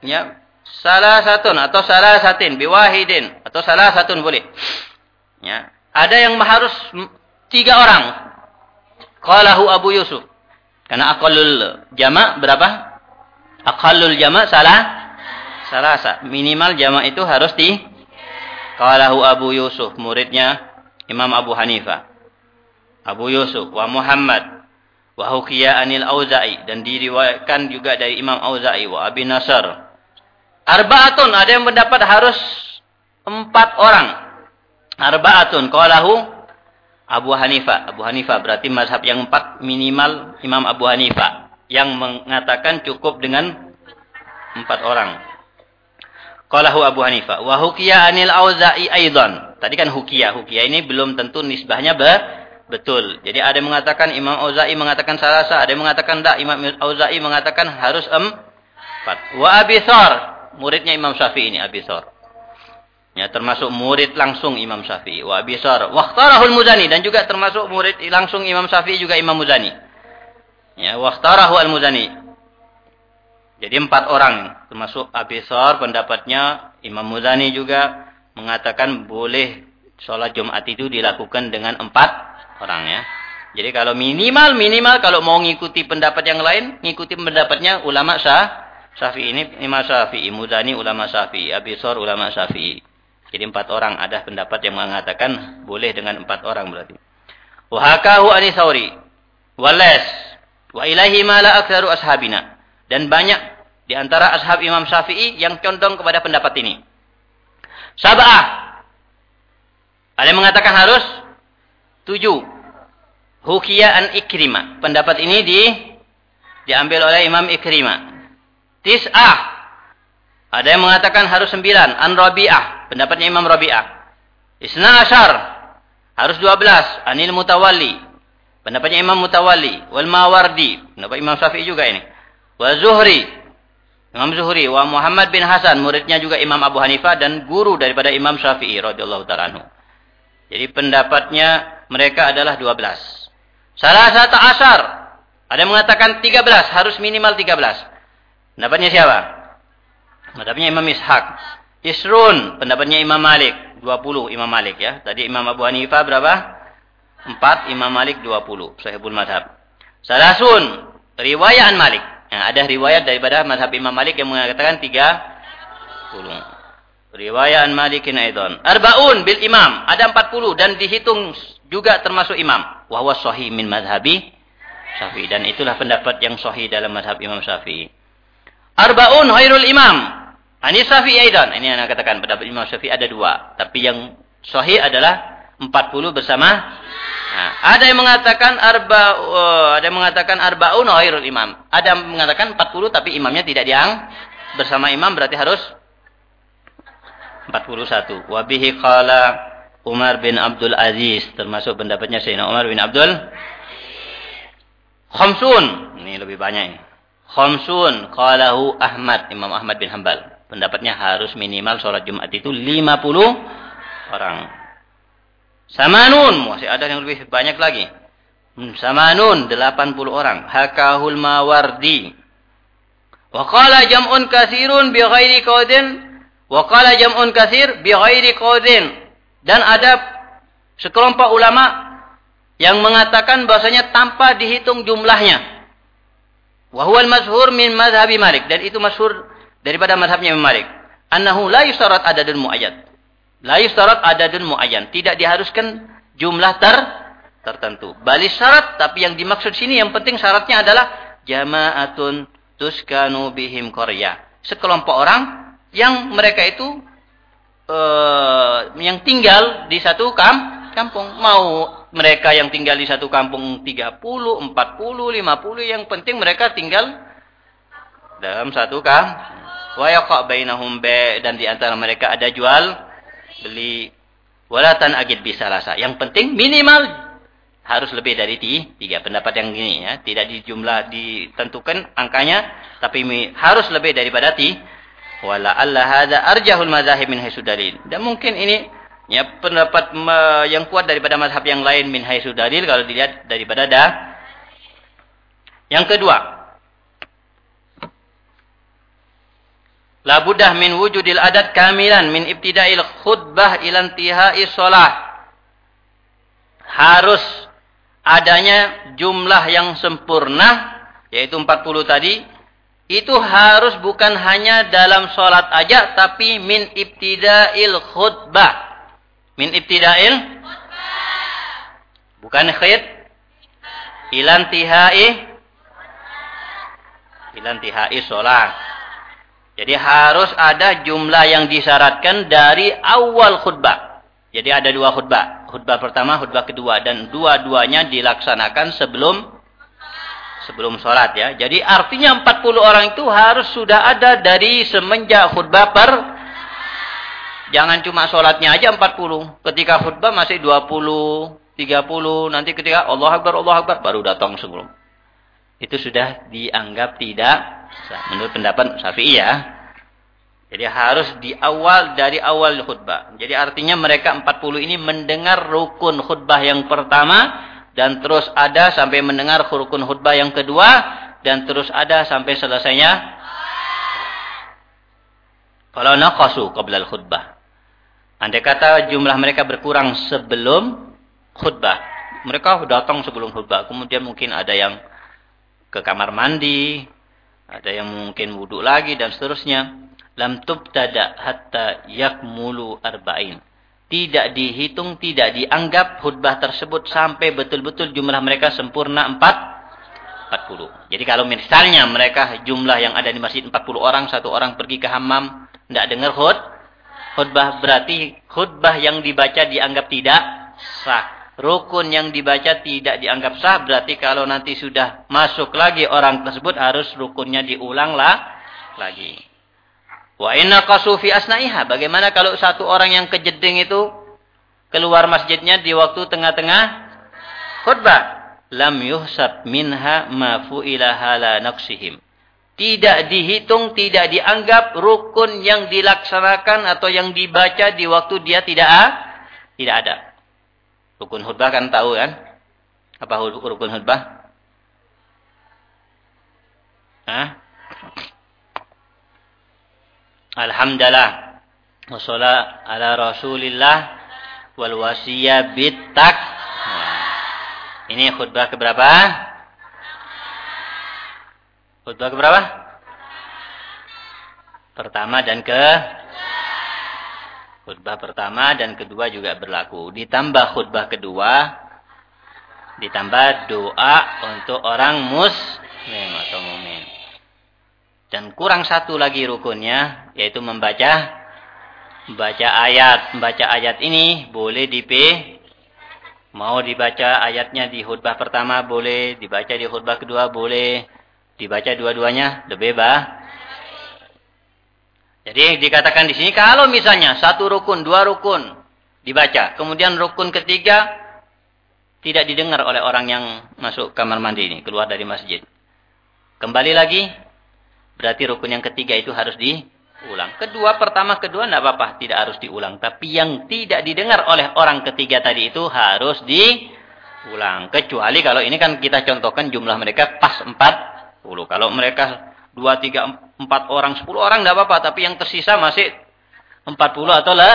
Ya. Salah satu. Atau salah satin. Biwahidin. Atau salah satu boleh. Ya. Ada yang harus tiga orang. Qalahu Abu Yusuf. Karena akalul jama' berapa? Akalul jama' salah salasa. Minimal jama' itu harus di Qalahu Abu Yusuf, muridnya Imam Abu Hanifah. Abu Yusuf wa Muhammad wa Hukiya anil Auza'i dan diriwayatkan juga dari Imam Auza'i wa Abi Nasr. Arba'atun ada yang mendapat harus empat orang Arba'atun qalahu Abu Hanifah. Abu Hanifah berarti mazhab yang empat minimal Imam Abu Hanifah. Yang mengatakan cukup dengan empat orang. Qalahu Abu Hanifah. Wa hukiya anil auza'i aidan. Tadi kan hukiya. Hukiya ini belum tentu nisbahnya be betul. Jadi ada yang mengatakan Imam Auza'i mengatakan salasa. Ada yang mengatakan tak. Imam Auza'i mengatakan harus empat. Wa abisar. Muridnya Imam Syafi'i ini abisar. Ya, termasuk murid langsung Imam Syafi'i. Wa abisar. Waqtarahul Muzani. Dan juga termasuk murid langsung Imam Syafi'i juga Imam Muzani. Ya, waqtarahu al-Muzani. Jadi empat orang. Termasuk abisar pendapatnya. Imam Muzani juga mengatakan boleh sholat Jumat itu dilakukan dengan empat orang ya. Jadi kalau minimal, minimal kalau mau ngikuti pendapat yang lain, ngikuti pendapatnya ulama sah. Syafi'i ini Imam Syafi'i, Muzani ulama Syafi'i, Abisar ulama Syafi'i. Jadi empat orang ada pendapat yang mengatakan boleh dengan empat orang berarti. Wahakahu anisauri wales wa ilahi mala aktsaru ashabina dan banyak di antara ashab Imam Syafi'i yang condong kepada pendapat ini. Sabah. Ada yang mengatakan harus tujuh. Hukiya an Ikrimah. Pendapat ini di diambil oleh Imam Ikrimah. Tis'ah. Ada yang mengatakan harus sembilan. An Rabi'ah. Pendapatnya Imam Rabi'ah. Isna asyar. Harus 12. Anil mutawali. Pendapatnya Imam Mutawali. Wal Mawardi. Pendapat Imam Syafi'i juga ini. Wa Zuhri. Imam Zuhri. Wa Muhammad bin Hasan. Muridnya juga Imam Abu Hanifah. Dan guru daripada Imam Syafi'i. radhiyallahu ta'ala Jadi pendapatnya mereka adalah 12. Salah satu asar. Ada yang mengatakan 13. Harus minimal 13. Pendapatnya siapa? Pendapatnya Imam Ishaq. Isrun, pendapatnya Imam Malik, 20 Imam Malik ya. Tadi Imam Abu Hanifah berapa? 4, Imam Malik 20, Sahihul Madhab. Salasun, riwayat Malik. Ya, ada riwayat daripada madhab Imam Malik yang mengatakan 30. Riwayat Malikin Aidon. Arbaun bil imam. Ada 40 dan dihitung juga termasuk imam. Wahwa sahih min madhabi Syafi'i. Dan itulah pendapat yang sahih dalam madhab Imam Syafi'i. Arbaun hairul imam. Ani Syafi'i aidan. Ini yang katakan pendapat Imam Syafi'i ada dua. Tapi yang sahih adalah 40 bersama. Nah, ada yang mengatakan arba uh, ada yang mengatakan arbaun ghairul imam. Ada yang mengatakan 40 tapi imamnya tidak diang bersama imam berarti harus 41. Wabihi qala Umar bin Abdul Aziz termasuk pendapatnya Sayyidina Umar bin Abdul Khamsun. Ini lebih banyak ini. Khamsun qalahu Ahmad, Imam Ahmad bin Hambal. Pendapatnya harus minimal sholat Jumat itu 50 orang. Samanun, masih ada yang lebih banyak lagi. Hmm, Samanun, 80 orang. Hakahul Mawardi. Wa qala jam'un kasirun bi ghairi qawdin. Wa qala jam'un kasir bi ghairi qawdin. Dan ada sekelompok ulama yang mengatakan bahasanya tanpa dihitung jumlahnya. Wa huwal min mazhabi Malik. Dan itu masyhur daripada mazhabnya Imam Malik. Annahu la yusarat adadun muayyad. La yusarat adadun muayyan. Tidak diharuskan jumlah ter tertentu. Bali syarat tapi yang dimaksud sini yang penting syaratnya adalah jama'atun tuskanu bihim qarya. Sekelompok orang yang mereka itu uh, yang tinggal di satu kam kampung. Mau mereka yang tinggal di satu kampung 30, 40, 50 yang penting mereka tinggal dalam satu kampung wa yaqa bainahum ba dan di antara mereka ada jual beli. Walatan agid bisa rasa. Yang penting minimal harus lebih dari tiga. Pendapat yang ini ya. Tidak dijumlah ditentukan angkanya tapi harus lebih daripada ti. Wala alla hadza arjahul madzahib min haitsu dan mungkin ini ya pendapat yang kuat daripada mazhab yang lain min haitsu dalil kalau dilihat daripada dah yang kedua La budah min wujudil adat kamilan min ibtida'il khutbah ila intihai shalah. Harus adanya jumlah yang sempurna yaitu 40 tadi itu harus bukan hanya dalam sholat aja tapi min ibtida'il khutbah. Min ibtida'il bukan khid ilantihai ilantihai sholat. Jadi harus ada jumlah yang disyaratkan dari awal khutbah. Jadi ada dua khutbah. Khutbah pertama, khutbah kedua. Dan dua-duanya dilaksanakan sebelum sebelum sholat ya. Jadi artinya 40 orang itu harus sudah ada dari semenjak khutbah per Jangan cuma sholatnya aja 40. Ketika khutbah masih 20, 30. Nanti ketika Allah Akbar, Allah Akbar baru datang sebelum. Itu sudah dianggap tidak Menurut pendapat Syafi'i ya. Jadi harus di awal dari awal khutbah. Jadi artinya mereka 40 ini mendengar rukun khutbah yang pertama dan terus ada sampai mendengar rukun khutbah yang kedua dan terus ada sampai selesainya. Kalau naqasu qabla khutbah. Andai kata jumlah mereka berkurang sebelum khutbah. Mereka datang sebelum khutbah. Kemudian mungkin ada yang ke kamar mandi, ada yang mungkin wudhu lagi dan seterusnya. Lam tubtada hatta yakmulu arba'in. Tidak dihitung, tidak dianggap khutbah tersebut sampai betul-betul jumlah mereka sempurna 4 40. Jadi kalau misalnya mereka jumlah yang ada di masjid 40 orang, satu orang pergi ke hammam, tidak dengar khut, khutbah berarti khutbah yang dibaca dianggap tidak sah rukun yang dibaca tidak dianggap sah berarti kalau nanti sudah masuk lagi orang tersebut harus rukunnya diulang lah lagi. Wa inna qasu fi asnaiha. Bagaimana kalau satu orang yang kejeding itu keluar masjidnya di waktu tengah-tengah khutbah? Lam yuhsab minha ma fu'ila hala naqsihim. Tidak dihitung, tidak dianggap rukun yang dilaksanakan atau yang dibaca di waktu dia tidak tidak ada. Rukun khutbah kan tahu kan? Apa rukun khutbah? Hah? Alhamdulillah. Wassalat ala Rasulillah wal wasiyah bitak. Ini khutbah keberapa? Khutbah keberapa? Pertama dan ke Khutbah pertama dan kedua juga berlaku. Ditambah khutbah kedua, ditambah doa untuk orang muslim atau mumin. Dan kurang satu lagi rukunnya, yaitu membaca membaca ayat. Membaca ayat ini boleh di P. Mau dibaca ayatnya di khutbah pertama boleh, dibaca di khutbah kedua boleh, dibaca dua-duanya lebih bah. Jadi dikatakan di sini kalau misalnya satu rukun, dua rukun dibaca, kemudian rukun ketiga tidak didengar oleh orang yang masuk kamar mandi ini, keluar dari masjid. Kembali lagi, berarti rukun yang ketiga itu harus diulang. Kedua, pertama, kedua tidak apa-apa, tidak harus diulang. Tapi yang tidak didengar oleh orang ketiga tadi itu harus diulang. Kecuali kalau ini kan kita contohkan jumlah mereka pas 40. Kalau mereka 2, 3, 4 orang, 10 orang tidak apa-apa. Tapi yang tersisa masih 40 atau lah,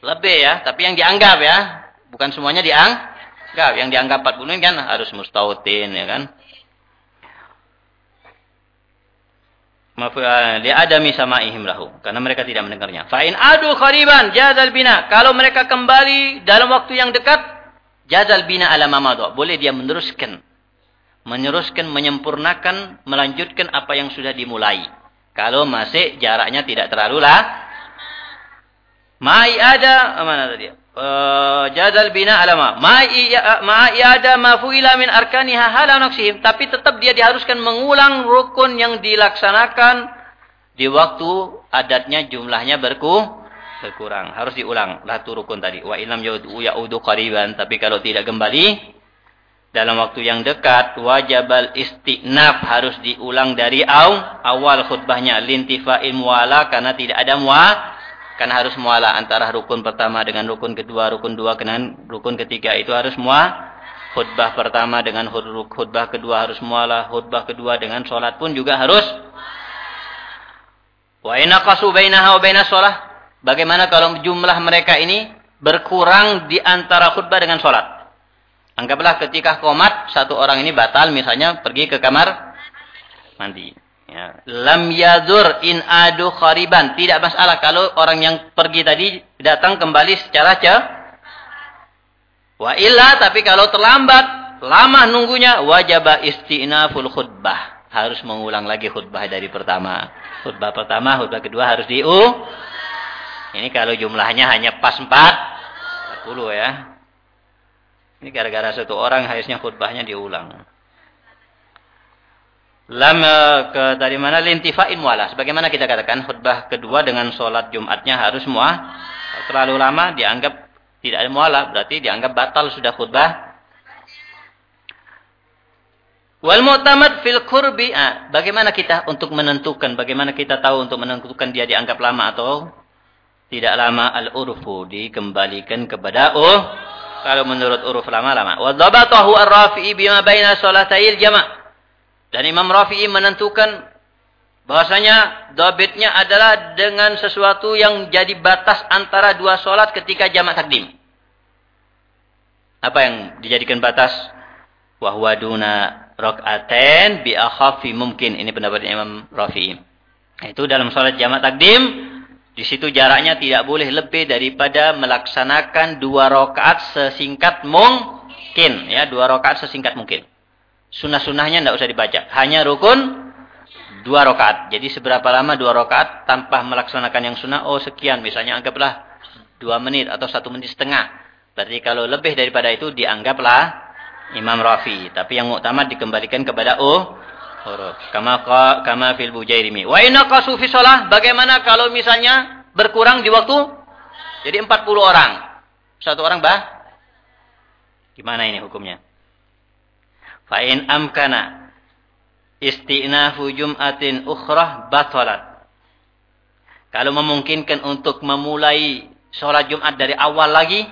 lebih ya. Tapi yang dianggap ya. Bukan semuanya dianggap. Yang dianggap 40 ini kan harus mustautin ya kan. dia ada sama ihim karena mereka tidak mendengarnya. Fa'in adu khariban jazal bina. Kalau mereka kembali dalam waktu yang dekat, jazal bina ala mamadu. Boleh dia meneruskan meneruskan, menyempurnakan, melanjutkan apa yang sudah dimulai. Kalau masih jaraknya tidak terlalu lah. Mai ada mana tadi? Uh, jazal bina alama ma ada ma fuila min arkaniha hala tapi tetap dia diharuskan mengulang rukun yang dilaksanakan di waktu adatnya jumlahnya berku berkurang harus diulang satu rukun tadi wa ilam yaudu qariban tapi kalau tidak kembali dalam waktu yang dekat wajibal istinaf harus diulang dari aw, awal khutbahnya lintifa ilmuala karena tidak ada mual karena harus muala antara rukun pertama dengan rukun kedua, rukun dua dengan rukun ketiga itu harus muala. Khutbah pertama dengan khutbah kedua harus muala, khutbah kedua dengan sholat pun juga harus. Wa inaqasu bainaha wa bainas. Bagaimana kalau jumlah mereka ini berkurang di antara khutbah dengan sholat? Anggaplah ketika komat satu orang ini batal misalnya pergi ke kamar mandi. Ya. Lam yadur in adu khariban. Tidak masalah kalau orang yang pergi tadi datang kembali secara ce. Wa illa tapi kalau terlambat, lama nunggunya wajaba istinaful khutbah. Harus mengulang lagi khutbah dari pertama. Khutbah pertama, khutbah kedua harus diu. Ini kalau jumlahnya hanya pas 4 40 ya. Ini gara-gara satu orang harusnya khutbahnya diulang. Lam ke dari mana lintifa'in mualah. Sebagaimana kita katakan khutbah kedua dengan sholat Jumatnya harus muah. Terlalu lama dianggap tidak ada. Berarti dianggap batal sudah khutbah. Wal mu'tamad fil kurbi. Ah, bagaimana kita untuk menentukan. Bagaimana kita tahu untuk menentukan dia dianggap lama atau tidak lama. Al-urfu dikembalikan kepada oh. Kalau menurut uruf lama-lama. Wa dhabatahu ar-rafi'i bima baina sholatayil jama' Dan Imam Rafi'i menentukan bahwasanya dobitnya adalah dengan sesuatu yang jadi batas antara dua solat ketika jamak takdim. Apa yang dijadikan batas? Wahwa duna rok'aten bi akhafi mungkin. Ini pendapat Imam Rafi'i. Itu dalam solat jamak takdim. Di situ jaraknya tidak boleh lebih daripada melaksanakan dua rakaat sesingkat mungkin. Ya, dua rakaat sesingkat mungkin. Sunnah-sunnahnya tidak usah dibaca. Hanya rukun dua rakaat. Jadi seberapa lama dua rakaat tanpa melaksanakan yang sunnah? Oh sekian. Misalnya anggaplah dua menit atau satu menit setengah. Berarti kalau lebih daripada itu dianggaplah Imam Rafi. Tapi yang utama dikembalikan kepada oh huruf. Kama kama fil bujairimi. Wa inna fi shalah. Bagaimana kalau misalnya berkurang di waktu? Jadi 40 orang. Satu orang bah? Gimana ini hukumnya? Fa'in amkana istinafu jum'atin ukhrah batalat. Kalau memungkinkan untuk memulai sholat Jumat dari awal lagi,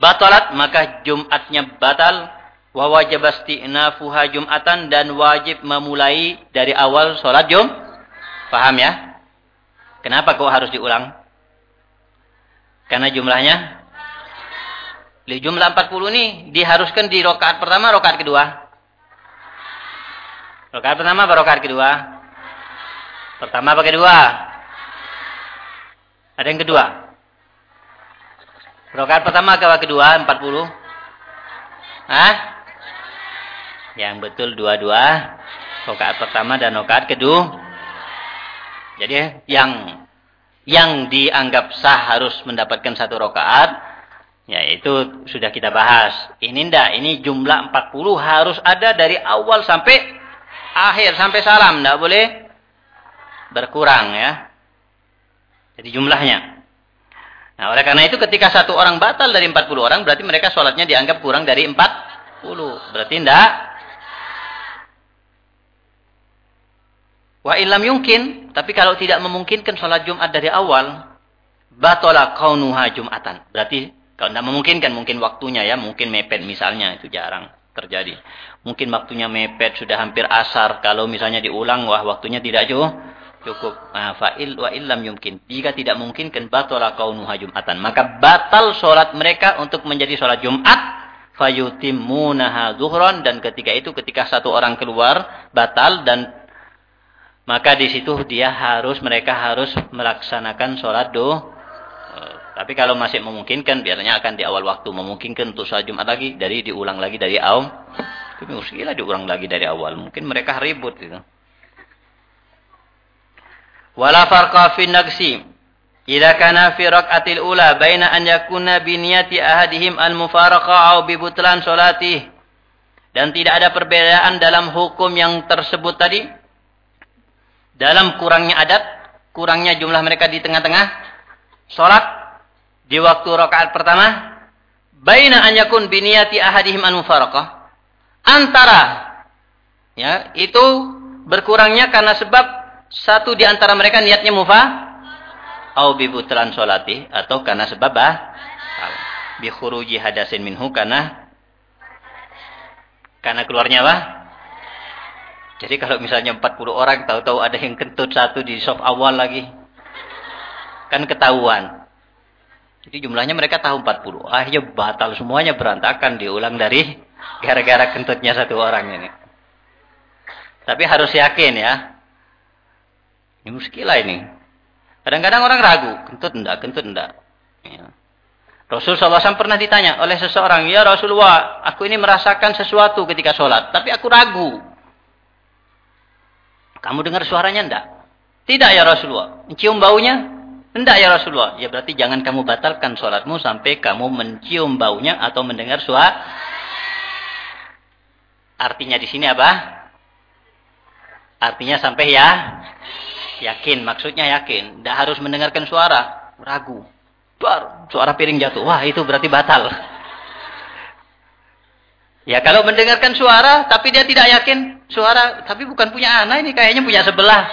batalat, maka Jumatnya batal. Wa wajib istinafuha Jum'atan dan wajib memulai dari awal sholat Jum. Paham ya? Kenapa kok harus diulang? Karena jumlahnya di jumlah 40 ini diharuskan di rokaat pertama, rokaat kedua. Rokaat pertama apa rokaat kedua? Pertama apa kedua? Ada yang kedua? Rokaat pertama apa kedua? 40? Hah? Yang betul dua-dua. Rokaat pertama dan rokaat kedua. Jadi yang yang dianggap sah harus mendapatkan satu rakaat, ya itu sudah kita bahas. Ini ndak, ini jumlah 40 harus ada dari awal sampai akhir sampai salam, ndak boleh berkurang ya. Jadi jumlahnya. Nah, oleh karena itu ketika satu orang batal dari 40 orang, berarti mereka sholatnya dianggap kurang dari 40. Berarti ndak Wa ilam yungkin, tapi kalau tidak memungkinkan sholat Jumat dari awal, batola kaunuha Jumatan. Berarti kalau tidak memungkinkan, mungkin waktunya ya, mungkin mepet misalnya, itu jarang terjadi. Mungkin waktunya mepet, sudah hampir asar. Kalau misalnya diulang, wah waktunya tidak cukup. Cukup. Nah, fa'il wa illam yumkin. Jika tidak mungkinkan, batola kaunuha Jumatan. Maka batal sholat mereka untuk menjadi sholat Jumat fayutimmunaha zuhron dan ketika itu ketika satu orang keluar batal dan maka di situ dia harus mereka harus melaksanakan sholat do. Eh, tapi kalau masih memungkinkan, biasanya akan di awal waktu memungkinkan untuk sholat Jumat lagi, dari diulang lagi dari awal. Tapi muskilah diulang lagi dari awal. Mungkin mereka ribut gitu. Wala farqa fi naqsi. Idza kana fi raq'atil ula baina an yakuna bi niyati ahadihim al mufaraqa aw bi butlan salatih. Dan tidak ada perbedaan dalam hukum yang tersebut tadi dalam kurangnya adat, kurangnya jumlah mereka di tengah-tengah sholat di waktu rakaat pertama, baina an yakun biniyati ahadihim an mufaraqah. Antara ya, itu berkurangnya karena sebab satu di antara mereka niatnya mufa au bi butlan sholati atau karena sebab bah bi khuruji hadasin minhu karena karena keluarnya bah jadi kalau misalnya 40 orang tahu-tahu ada yang kentut satu di soft awal lagi. Kan ketahuan. Jadi jumlahnya mereka tahu 40. Akhirnya batal semuanya berantakan diulang dari gara-gara kentutnya satu orang ini. Tapi harus yakin ya. Ini muskilah ini. Kadang-kadang orang ragu. Kentut enggak, kentut enggak. Ya. Rasul SAW pernah ditanya oleh seseorang. Ya Rasulullah, aku ini merasakan sesuatu ketika sholat. Tapi aku ragu. Kamu dengar suaranya enggak? Tidak ya Rasulullah. Mencium baunya? Enggak ya Rasulullah. Ya berarti jangan kamu batalkan sholatmu sampai kamu mencium baunya atau mendengar suara. Artinya di sini apa? Artinya sampai ya yakin. Maksudnya yakin. Tidak harus mendengarkan suara. Ragu. Duar, suara piring jatuh. Wah itu berarti batal. Ya kalau mendengarkan suara tapi dia tidak yakin suara tapi bukan punya anak ini kayaknya punya sebelah.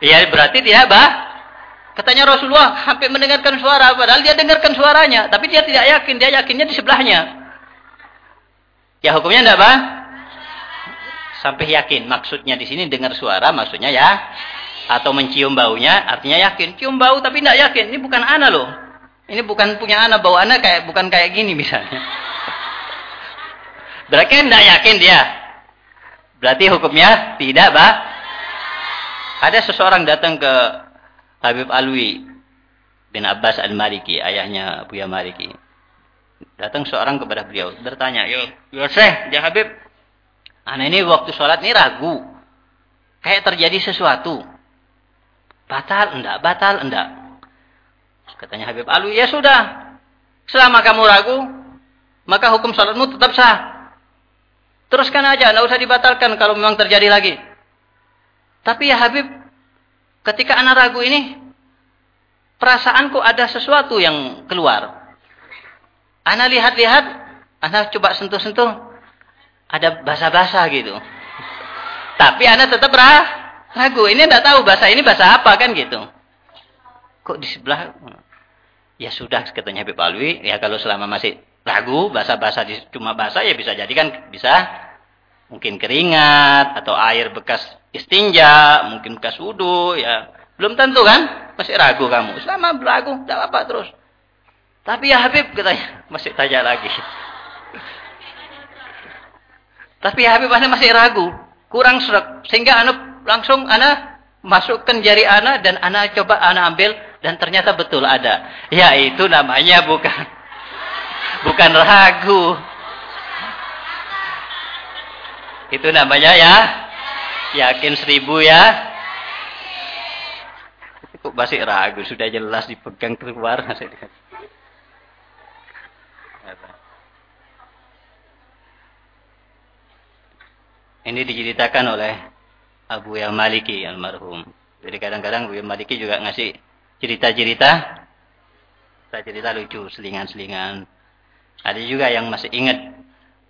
Ya berarti dia bah katanya Rasulullah sampai mendengarkan suara padahal dia dengarkan suaranya tapi dia tidak yakin dia yakinnya di sebelahnya. Ya hukumnya enggak bah? Sampai yakin maksudnya di sini dengar suara maksudnya ya atau mencium baunya artinya yakin cium bau tapi tidak yakin ini bukan anak loh. Ini bukan punya anak bau anak kayak bukan kayak gini misalnya. Berarti tidak yakin dia. Berarti hukumnya tidak, bah. Ada seseorang datang ke Habib Alwi bin Abbas Al-Maliki, ayahnya Buya Maliki. Datang seorang kepada beliau, bertanya, "Yo, yo Syekh, ya Habib, anak ini waktu sholat ini ragu. Kayak terjadi sesuatu. Batal enggak? Batal enggak?" Katanya Habib Alwi, "Ya sudah. Selama kamu ragu, maka hukum sholatmu tetap sah." Teruskan aja, tidak usah dibatalkan kalau memang terjadi lagi. Tapi ya Habib, ketika anak ragu ini, perasaanku ada sesuatu yang keluar. Anak lihat-lihat, anak coba sentuh-sentuh, ada bahasa-bahasa gitu. Tapi anak tetap ragu. Ini tidak tahu bahasa ini bahasa apa kan gitu. Kok di sebelah? Ya sudah, katanya Habib Alwi. Ya kalau selama masih ragu bahasa-bahasa cuma bahasa ya bisa jadi kan bisa mungkin keringat atau air bekas istinja mungkin bekas wudhu ya. Belum tentu kan? Masih ragu kamu. Selama ragu. Tidak apa terus. Tapi ya Habib katanya. Masih tanya lagi. Tapi ya Habib masih ragu. Kurang serak sehingga anak langsung anak masukkan jari anak dan anak coba anak ambil dan ternyata betul ada. Ya itu namanya bukan bukan ragu. Itu namanya ya yakin seribu ya Kok masih ragu? Sudah jelas dipegang keluar. Ini diceritakan oleh Abu Yang Maliki almarhum. Jadi kadang-kadang Abu Yang Maliki juga ngasih cerita-cerita. Cerita-cerita lucu, selingan-selingan. Ada juga yang masih ingat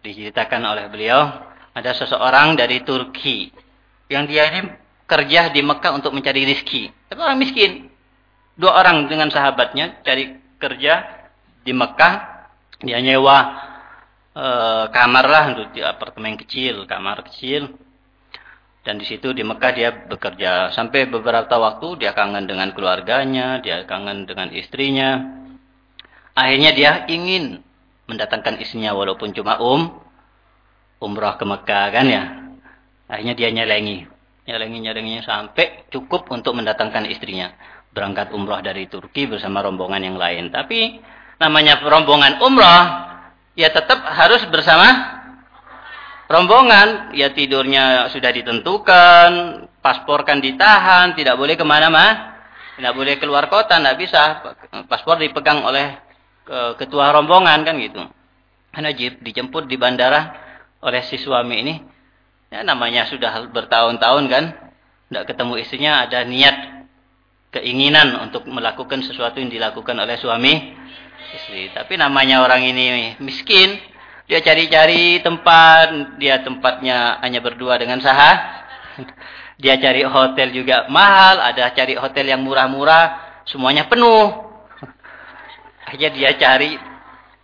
diceritakan oleh beliau. Ada seseorang dari Turki. Yang dia ini kerja di Mekah untuk mencari rizki. Tapi orang miskin. Dua orang dengan sahabatnya cari kerja di Mekah. Dia nyewa e, kamar lah untuk di apartemen kecil, kamar kecil. Dan di situ di Mekah dia bekerja sampai beberapa waktu dia kangen dengan keluarganya, dia kangen dengan istrinya. Akhirnya dia ingin mendatangkan istrinya walaupun cuma um umrah ke Mekah kan ya. Akhirnya dia nyelengi, nyelengi nyelenginya sampai cukup untuk mendatangkan istrinya. Berangkat umrah dari Turki bersama rombongan yang lain. Tapi namanya rombongan umrah ya tetap harus bersama rombongan, ya tidurnya sudah ditentukan, paspor kan ditahan, tidak boleh ke mana-mana, tidak boleh keluar kota, tidak bisa. Paspor dipegang oleh ketua rombongan kan gitu. Karena dijemput di bandara oleh si suami ini, ya namanya sudah bertahun-tahun kan, tidak ketemu istrinya, ada niat keinginan untuk melakukan sesuatu yang dilakukan oleh suami istri. Tapi namanya orang ini miskin, dia cari-cari tempat, dia tempatnya hanya berdua dengan saha. Dia cari hotel juga mahal, ada cari hotel yang murah-murah, semuanya penuh. Akhirnya dia cari,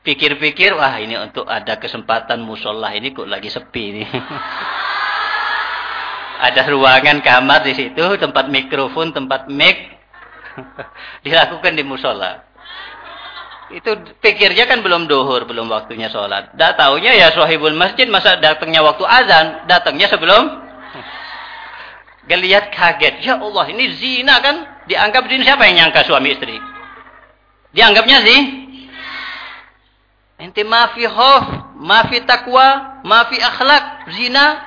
pikir-pikir, wah ini untuk ada kesempatan musola ini kok lagi sepi nih. ada ruangan kamar di situ, tempat mikrofon, tempat mic. Dilakukan di musola. Itu pikirnya kan belum dohur, belum waktunya sholat. Dah taunya ya sohibul masjid, masa datangnya waktu azan, datangnya sebelum. Geliat kaget, ya Allah ini zina kan? Dianggap zina siapa yang nyangka suami istri? Dianggapnya sih. Ente mafi khof, mafi takwa, mafi akhlak, zina.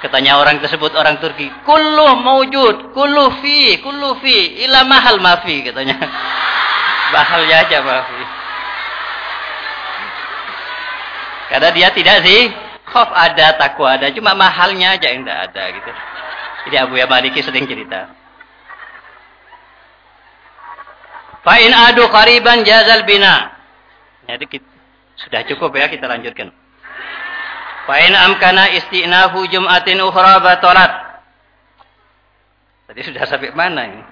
Katanya orang tersebut orang Turki, kulluh maujud, kulluh fi, kulluh fi, ila mahal mafi katanya. Bahalnya aja maafi. Karena dia tidak sih khof ada, takwa ada, cuma mahalnya aja yang tidak ada gitu. Jadi Abu Ya Maliki sering cerita. Fa'in adu qariban jazal bina. Jadi kita, sudah cukup ya kita lanjutkan. Fa'in amkana isti'nafu jum'atin ukhra batalat. Tadi sudah sampai mana ini?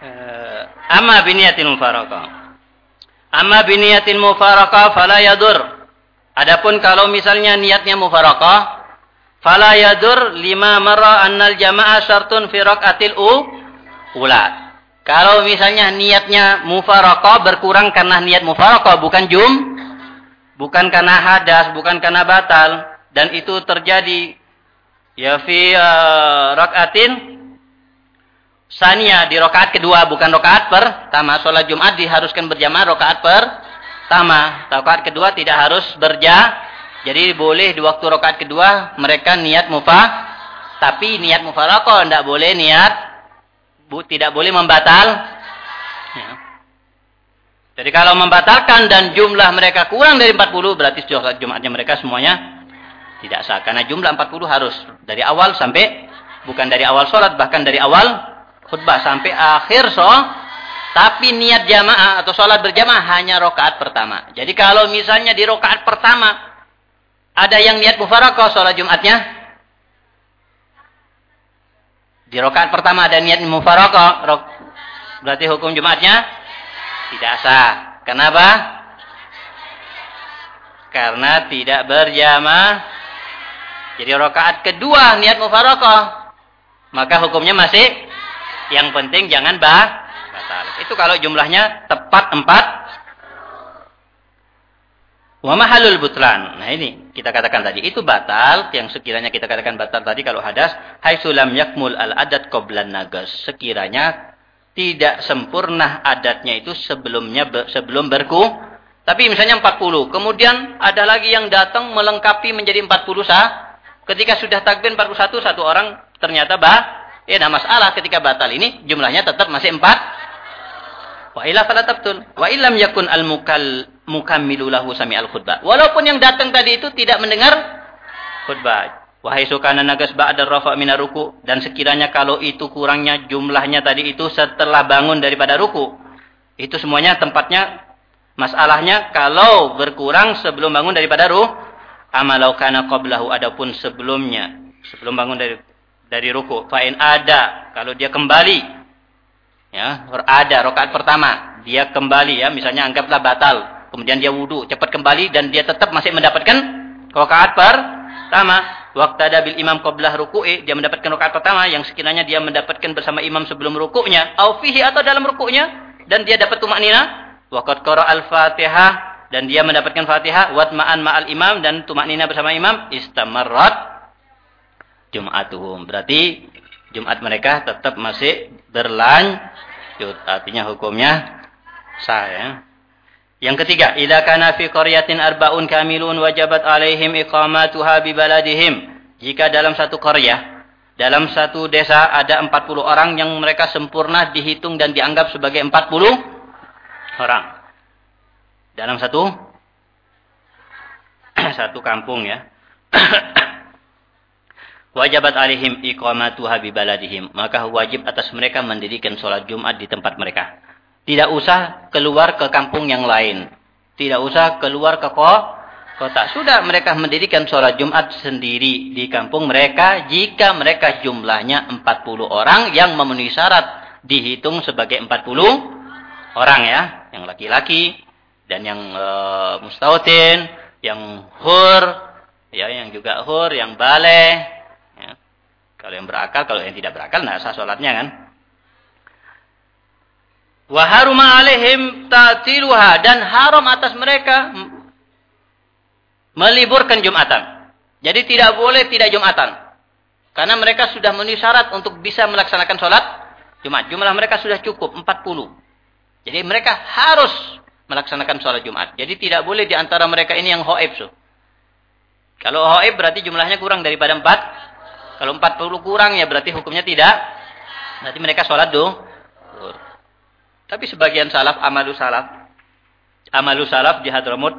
Eh, amma biniyatin mufaraqah. Amma biniyatin mufaraqah fala yadur. Adapun kalau misalnya niatnya mufaraqah, fala yadur lima marra annal jamaah syartun fi raqatil u ula. Kalau misalnya niatnya mufaraqah berkurang karena niat mufaraqah bukan jum, bukan karena hadas, bukan karena batal dan itu terjadi ya fi uh, Sania di rokaat kedua bukan rokaat pertama. Sholat Jumat diharuskan berjamaah rokaat pertama. Rokaat kedua tidak harus berja. Jadi boleh di waktu rokaat kedua mereka niat mufa. Tapi niat mufaraqah tidak boleh niat. Bu, tidak boleh membatal. Ya. Jadi kalau membatalkan dan jumlah mereka kurang dari 40 berarti sholat Jumatnya mereka semuanya tidak sah. Karena jumlah 40 harus dari awal sampai bukan dari awal sholat bahkan dari awal khutbah sampai akhir so tapi niat jamaah atau sholat berjamaah hanya rokaat pertama. Jadi kalau misalnya di rokaat pertama ada yang niat mufarakah sholat Jumatnya, di rokaat pertama ada niat mufarakah, berarti hukum Jumatnya tidak sah. Kenapa? Karena tidak berjamaah. Jadi rokaat kedua niat mufarakah, maka hukumnya masih yang penting jangan bah batal. Itu kalau jumlahnya tepat empat. Wa mahalul butlan. Nah ini kita katakan tadi itu batal yang sekiranya kita katakan batal tadi kalau hadas haitsulam yakmul al adat qoblan nagas. Sekiranya tidak sempurna adatnya itu sebelumnya sebelum berku tapi misalnya 40. Kemudian ada lagi yang datang melengkapi menjadi 40 sah Ketika sudah takbir 41 satu orang ternyata bah ya nah masalah ketika batal ini jumlahnya tetap masih empat. Wa ila fala tabtul. Wa illam yakun al mukal mukammilu lahu sami al khutbah. Walaupun yang datang tadi itu tidak mendengar khutbah. Wahai sukana nagas ba'da rafa minar ruku dan sekiranya kalau itu kurangnya jumlahnya tadi itu setelah bangun daripada ruku. Itu semuanya tempatnya masalahnya kalau berkurang sebelum bangun daripada ruh amalau kana qablahu adapun sebelumnya sebelum bangun dari dari ruku fa in ada kalau dia kembali ya ada rakaat pertama dia kembali ya misalnya anggaplah batal kemudian dia wudu cepat kembali dan dia tetap masih mendapatkan rakaat pertama Waktu ada bil imam qablah ruku'i, dia mendapatkan rakaat pertama yang sekiranya dia mendapatkan bersama imam sebelum rukuknya, au fihi atau dalam rukuknya dan dia dapat tumak nina, waqad qara al-Fatihah dan dia mendapatkan Fatihah watma'an ma'al imam dan tumak nina bersama imam istamarrat jum'atuhum. Berarti Jumat mereka tetap masih berlanjut. Artinya hukumnya sah ya. Yang ketiga, idza kana fi qaryatin arba'un kamilun wajabat alaihim iqamatuha bi baladihim. Jika dalam satu qaryah, dalam satu desa ada 40 orang yang mereka sempurna dihitung dan dianggap sebagai 40 orang. Dalam satu satu kampung ya. Wajabat alaihim iqamatuha bi baladihim. Maka wajib atas mereka mendirikan sholat Jumat di tempat mereka. Tidak usah keluar ke kampung yang lain. Tidak usah keluar ke kota. Sudah mereka mendirikan sholat Jumat sendiri di kampung mereka. Jika mereka jumlahnya 40 orang yang memenuhi syarat. Dihitung sebagai 40 orang ya. Yang laki-laki dan yang e, mustautin. Yang hur. Ya, yang juga hur, yang baleh. Ya. Kalau yang berakal, kalau yang tidak berakal, nah sah sholatnya kan. Wa haruma alaihim ta'tiluha dan haram atas mereka meliburkan Jumatan. Jadi tidak boleh tidak Jumatan. Karena mereka sudah memenuhi syarat untuk bisa melaksanakan sholat Jumat. Jumlah mereka sudah cukup 40. Jadi mereka harus melaksanakan sholat Jumat. Jadi tidak boleh di antara mereka ini yang hoib. So. Kalau hoib berarti jumlahnya kurang daripada 4. Kalau 40 kurang ya berarti hukumnya tidak. Berarti mereka sholat duhur. Tapi sebagian salaf, amalu salaf, amalu salaf di Hadramut,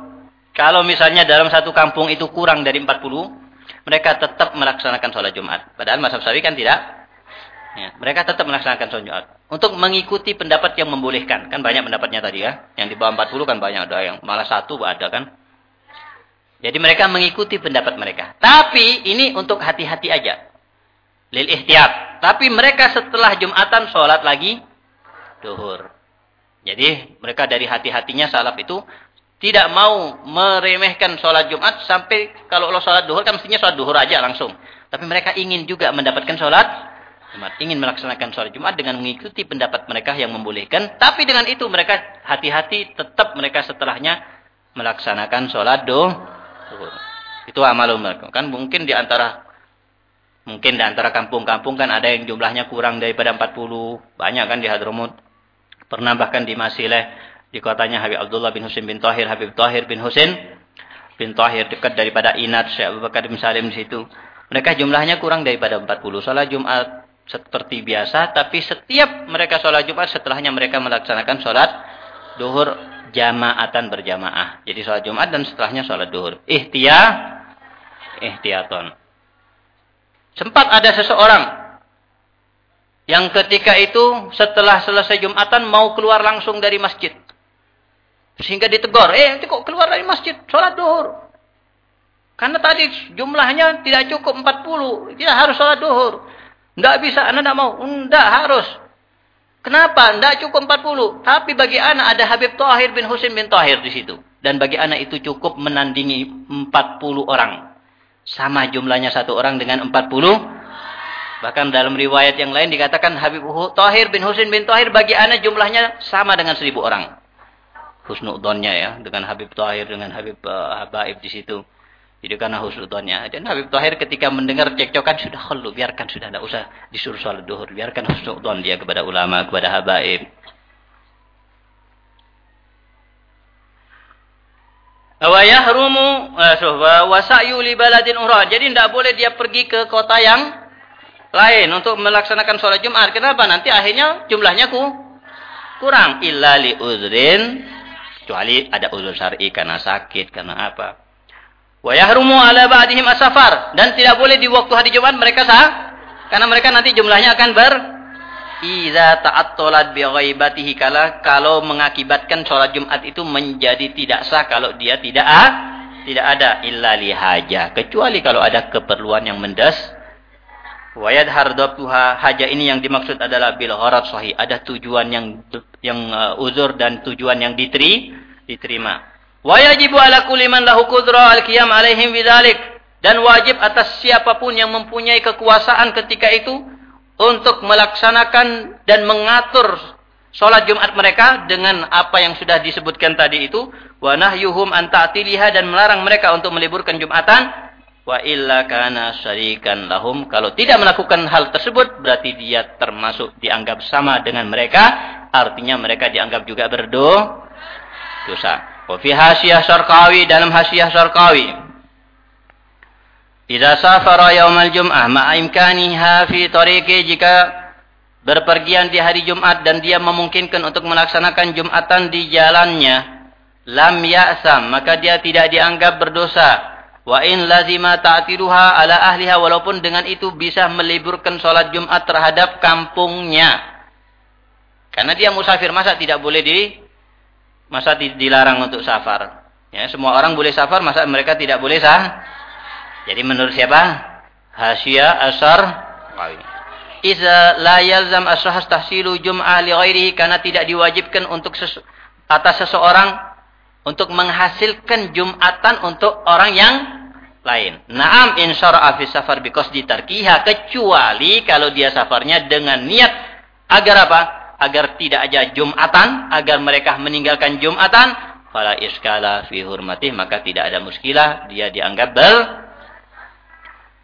kalau misalnya dalam satu kampung itu kurang dari 40, mereka tetap melaksanakan sholat Jumat. Padahal masa Syafi'i kan tidak. Ya, mereka tetap melaksanakan sholat Jumat. Untuk mengikuti pendapat yang membolehkan. Kan banyak pendapatnya tadi ya. Yang di bawah 40 kan banyak. Ada yang malah satu ada kan. Jadi mereka mengikuti pendapat mereka. Tapi ini untuk hati-hati aja. Lil ihtiyat. Tapi mereka setelah Jumatan sholat lagi duhur. Jadi mereka dari hati-hatinya salaf itu tidak mau meremehkan sholat Jumat sampai kalau lo sholat duhur kan mestinya sholat duhur aja langsung. Tapi mereka ingin juga mendapatkan sholat Jumat. Ingin melaksanakan sholat Jumat dengan mengikuti pendapat mereka yang membolehkan. Tapi dengan itu mereka hati-hati tetap mereka setelahnya melaksanakan sholat duhur. Itu amal mereka. Kan mungkin di antara mungkin di antara kampung-kampung kan ada yang jumlahnya kurang daripada 40. Banyak kan di Hadramut Pernah bahkan di Masileh, di kotanya Habib Abdullah bin Husain bin Tahir, Habib Tahir bin Husain bin Tahir dekat daripada Inat Syekh Abu Bakar bin Salim di situ. Mereka jumlahnya kurang daripada 40. Salat Jumat seperti biasa, tapi setiap mereka sholat Jumat setelahnya mereka melaksanakan sholat duhur jamaatan berjamaah. Jadi sholat Jumat dan setelahnya sholat duhur. Ihtiyah, ihtiyaton. Sempat ada seseorang yang ketika itu setelah selesai Jumatan mau keluar langsung dari masjid. Sehingga ditegur, eh nanti kok keluar dari masjid, sholat duhur. Karena tadi jumlahnya tidak cukup 40, tidak harus sholat duhur. Tidak bisa, anda tidak mau. Tidak harus. Kenapa? Tidak cukup 40. Tapi bagi anak ada Habib Tahir bin Husin bin Tahir di situ. Dan bagi anak itu cukup menandingi 40 orang. Sama jumlahnya satu orang dengan 40 Bahkan dalam riwayat yang lain dikatakan Habib Tahir bin Husin bin Tahir bagi anak jumlahnya sama dengan seribu orang. Husnudonnya ya. Dengan Habib Tahir, dengan Habib uh, Habaib di situ. Jadi karena husnudonnya. Dan Habib Tahir ketika mendengar cekcokan sudah halu. Biarkan sudah tidak usah disuruh sholat duhur. Biarkan husnudon dia kepada ulama, kepada Habaib. Wa yahrumu eh, wa sa'yu li baladin. Jadi tidak boleh dia pergi ke kota yang lain untuk melaksanakan sholat Jumat. Kenapa? Nanti akhirnya jumlahnya ku kurang. Illa li uzrin. Kecuali ada uzur syar'i karena sakit, karena apa. Wa yahrumu ala ba'dihim asafar. Dan tidak boleh di waktu hari Jumat mereka sah. Karena mereka nanti jumlahnya akan ber Iza ta'attolat bi ghaibatihi kala kalau mengakibatkan sholat Jumat itu menjadi tidak sah kalau dia tidak ah, tidak ada illa lihaja kecuali kalau ada keperluan yang mendes wayad hardabtuha haja ini yang dimaksud adalah bil gharad sahih. Ada tujuan yang yang uh, uzur dan tujuan yang diteri, diterima. Wajibu ala kulli man lahu qudra al qiyam alaihim bidzalik. Dan wajib atas siapa pun yang mempunyai kekuasaan ketika itu untuk melaksanakan dan mengatur sholat Jumat mereka dengan apa yang sudah disebutkan tadi itu. Wa nahyuhum an ta'tiliha dan melarang mereka untuk meliburkan Jumatan wa illa kana syarikan lahum. Kalau tidak melakukan hal tersebut berarti dia termasuk dianggap sama dengan mereka. Artinya mereka dianggap juga berdosa dosa. Wa fi syarqawi dalam hasyiah syarqawi. Idza safara yaumal jum'ah ma'a imkaniha fi jika berpergian di hari Jumat dan dia memungkinkan untuk melaksanakan Jumatan di jalannya, lam ya'sam, maka dia tidak dianggap berdosa. Wa in lazima ta'tiruha ala ahliha walaupun dengan itu bisa meliburkan sholat Jumat terhadap kampungnya. Karena dia musafir, masa tidak boleh di masa dilarang untuk safar. Ya, semua orang boleh safar, masa mereka tidak boleh sah? Jadi menurut siapa? Hasya asar qawi. Iza la yalzam ashahas tahsilu jum'ah li ghairihi karena tidak diwajibkan untuk sesu, atas seseorang untuk menghasilkan jumatan untuk orang yang lain. Naam insyara'a fi safar biqasdi tarkiha kecuali kalau dia safarnya dengan niat agar apa? Agar tidak ada jumatan, agar mereka meninggalkan jumatan, fala iskala fi hurmatih maka tidak ada muskilah, dia dianggap ber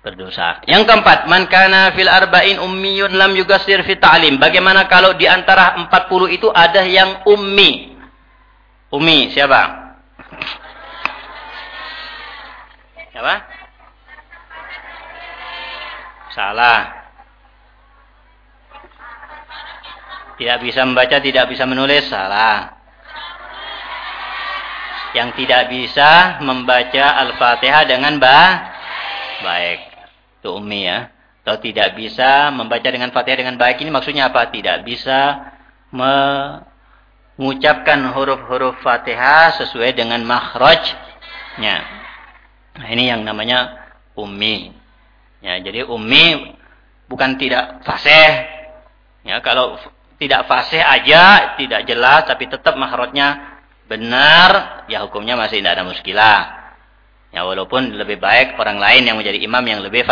berdosa. Yang keempat, man kana fil arba'in ummiyun lam yugassir fi ta'lim. Bagaimana kalau di antara 40 itu ada yang ummi? Ummi siapa? Siapa? Salah. Tidak bisa membaca, tidak bisa menulis, salah. Yang tidak bisa membaca Al-Fatihah dengan ba baik itu ummi ya. Atau tidak bisa membaca dengan Fatihah dengan baik ini maksudnya apa? Tidak bisa mengucapkan huruf-huruf Fatihah sesuai dengan makhrajnya. Nah, ini yang namanya ummi. Ya, jadi ummi bukan tidak fasih. Ya, kalau tidak fasih aja tidak jelas tapi tetap makhrajnya benar, ya hukumnya masih tidak ada muskilah. Ya walaupun lebih baik orang lain yang menjadi imam yang lebih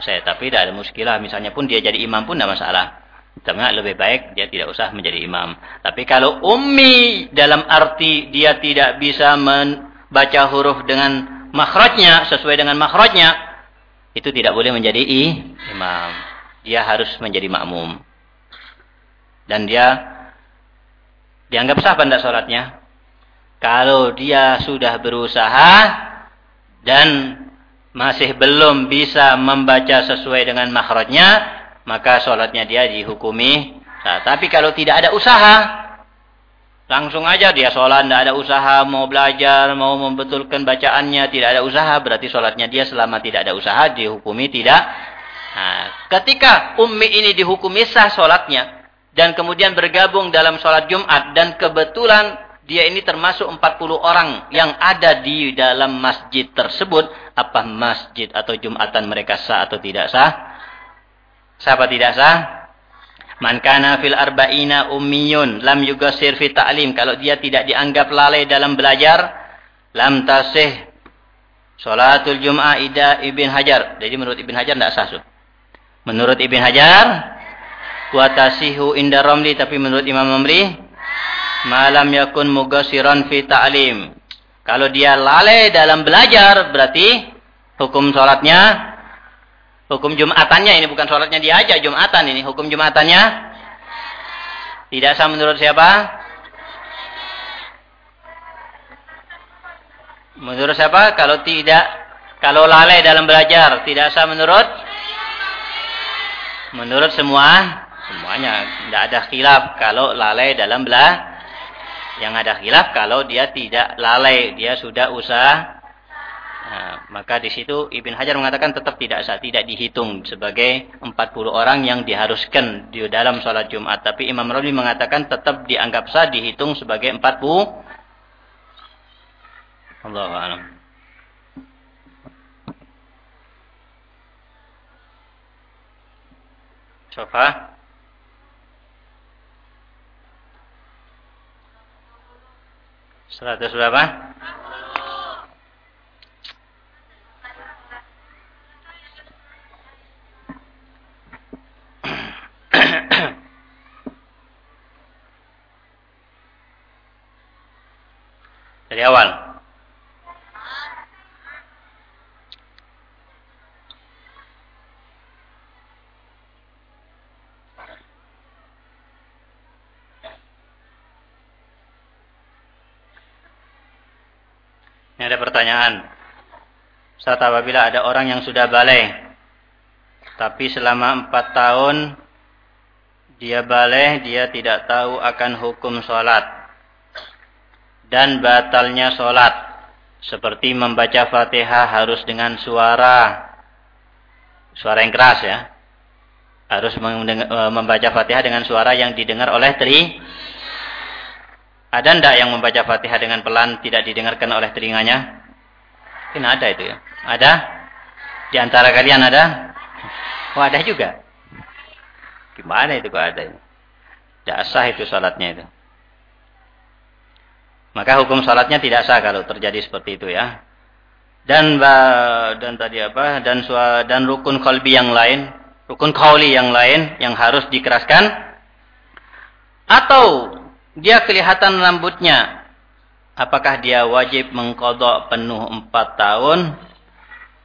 saya tapi tidak ada muskilah. Misalnya pun dia jadi imam pun tidak masalah. Tapi lebih baik dia tidak usah menjadi imam. Tapi kalau ummi dalam arti dia tidak bisa membaca huruf dengan makhrajnya sesuai dengan makhrajnya, itu tidak boleh menjadi imam. Dia harus menjadi makmum. Dan dia dianggap sah pada sholatnya. Kalau dia sudah berusaha dan masih belum bisa membaca sesuai dengan makhrajnya, maka sholatnya dia dihukumi. Nah, tapi kalau tidak ada usaha, langsung aja dia sholat, tidak ada usaha, mau belajar, mau membetulkan bacaannya, tidak ada usaha, berarti sholatnya dia selama tidak ada usaha, dihukumi tidak. Nah, ketika ummi ini dihukumi sah sholatnya, dan kemudian bergabung dalam sholat Jumat, dan kebetulan dia ini termasuk 40 orang yang ada di dalam masjid tersebut. Apa masjid atau jumatan mereka sah atau tidak sah? Sah apa tidak sah? Man kana fil arba'ina ummiyun lam yugasir fi ta'lim. Kalau dia tidak dianggap lalai dalam belajar, lam tasih Salatul Jum'ah ida Ibn Hajar. Jadi menurut Ibn Hajar tidak sah. Menurut Ibn Hajar, wa tasihu inda Ramli. Tapi menurut Imam Mamri, malam yakun mugasiran fi ta'lim. Kalau dia lalai dalam belajar, berarti hukum sholatnya, hukum jumatannya ini bukan sholatnya dia aja, jumatan ini. Hukum jumatannya tidak sah menurut siapa? Menurut siapa? Kalau tidak, kalau lalai dalam belajar, tidak sah menurut? Menurut semua, semuanya. Tidak ada khilaf kalau lalai dalam belajar. Yang ada khilaf kalau dia tidak lalai, dia sudah usaha Nah, maka di situ Ibn Hajar mengatakan tetap tidak sah, tidak dihitung sebagai 40 orang yang diharuskan di dalam sholat Jumat. Tapi Imam Rabi mengatakan tetap dianggap sah, dihitung sebagai 40. Allah alam. Sofa. Seratus berapa? Dari awal. Ini ada pertanyaan. Saat apabila ada orang yang sudah balik, tapi selama empat tahun dia balik, dia tidak tahu akan hukum sholat dan batalnya sholat. Seperti membaca fatihah harus dengan suara suara yang keras ya. Harus e, membaca fatihah dengan suara yang didengar oleh tri. Ada ndak yang membaca fatihah dengan pelan tidak didengarkan oleh telinganya? Mungkin ada itu ya. Ada? Di antara kalian ada? Oh ada juga. Gimana itu kok ada? Tidak sah itu salatnya itu. Maka hukum salatnya tidak sah kalau terjadi seperti itu ya. Dan dan tadi apa? Dan dan rukun kalbi yang lain, rukun kauli yang lain yang harus dikeraskan atau dia kelihatan rambutnya apakah dia wajib mengkodok penuh empat tahun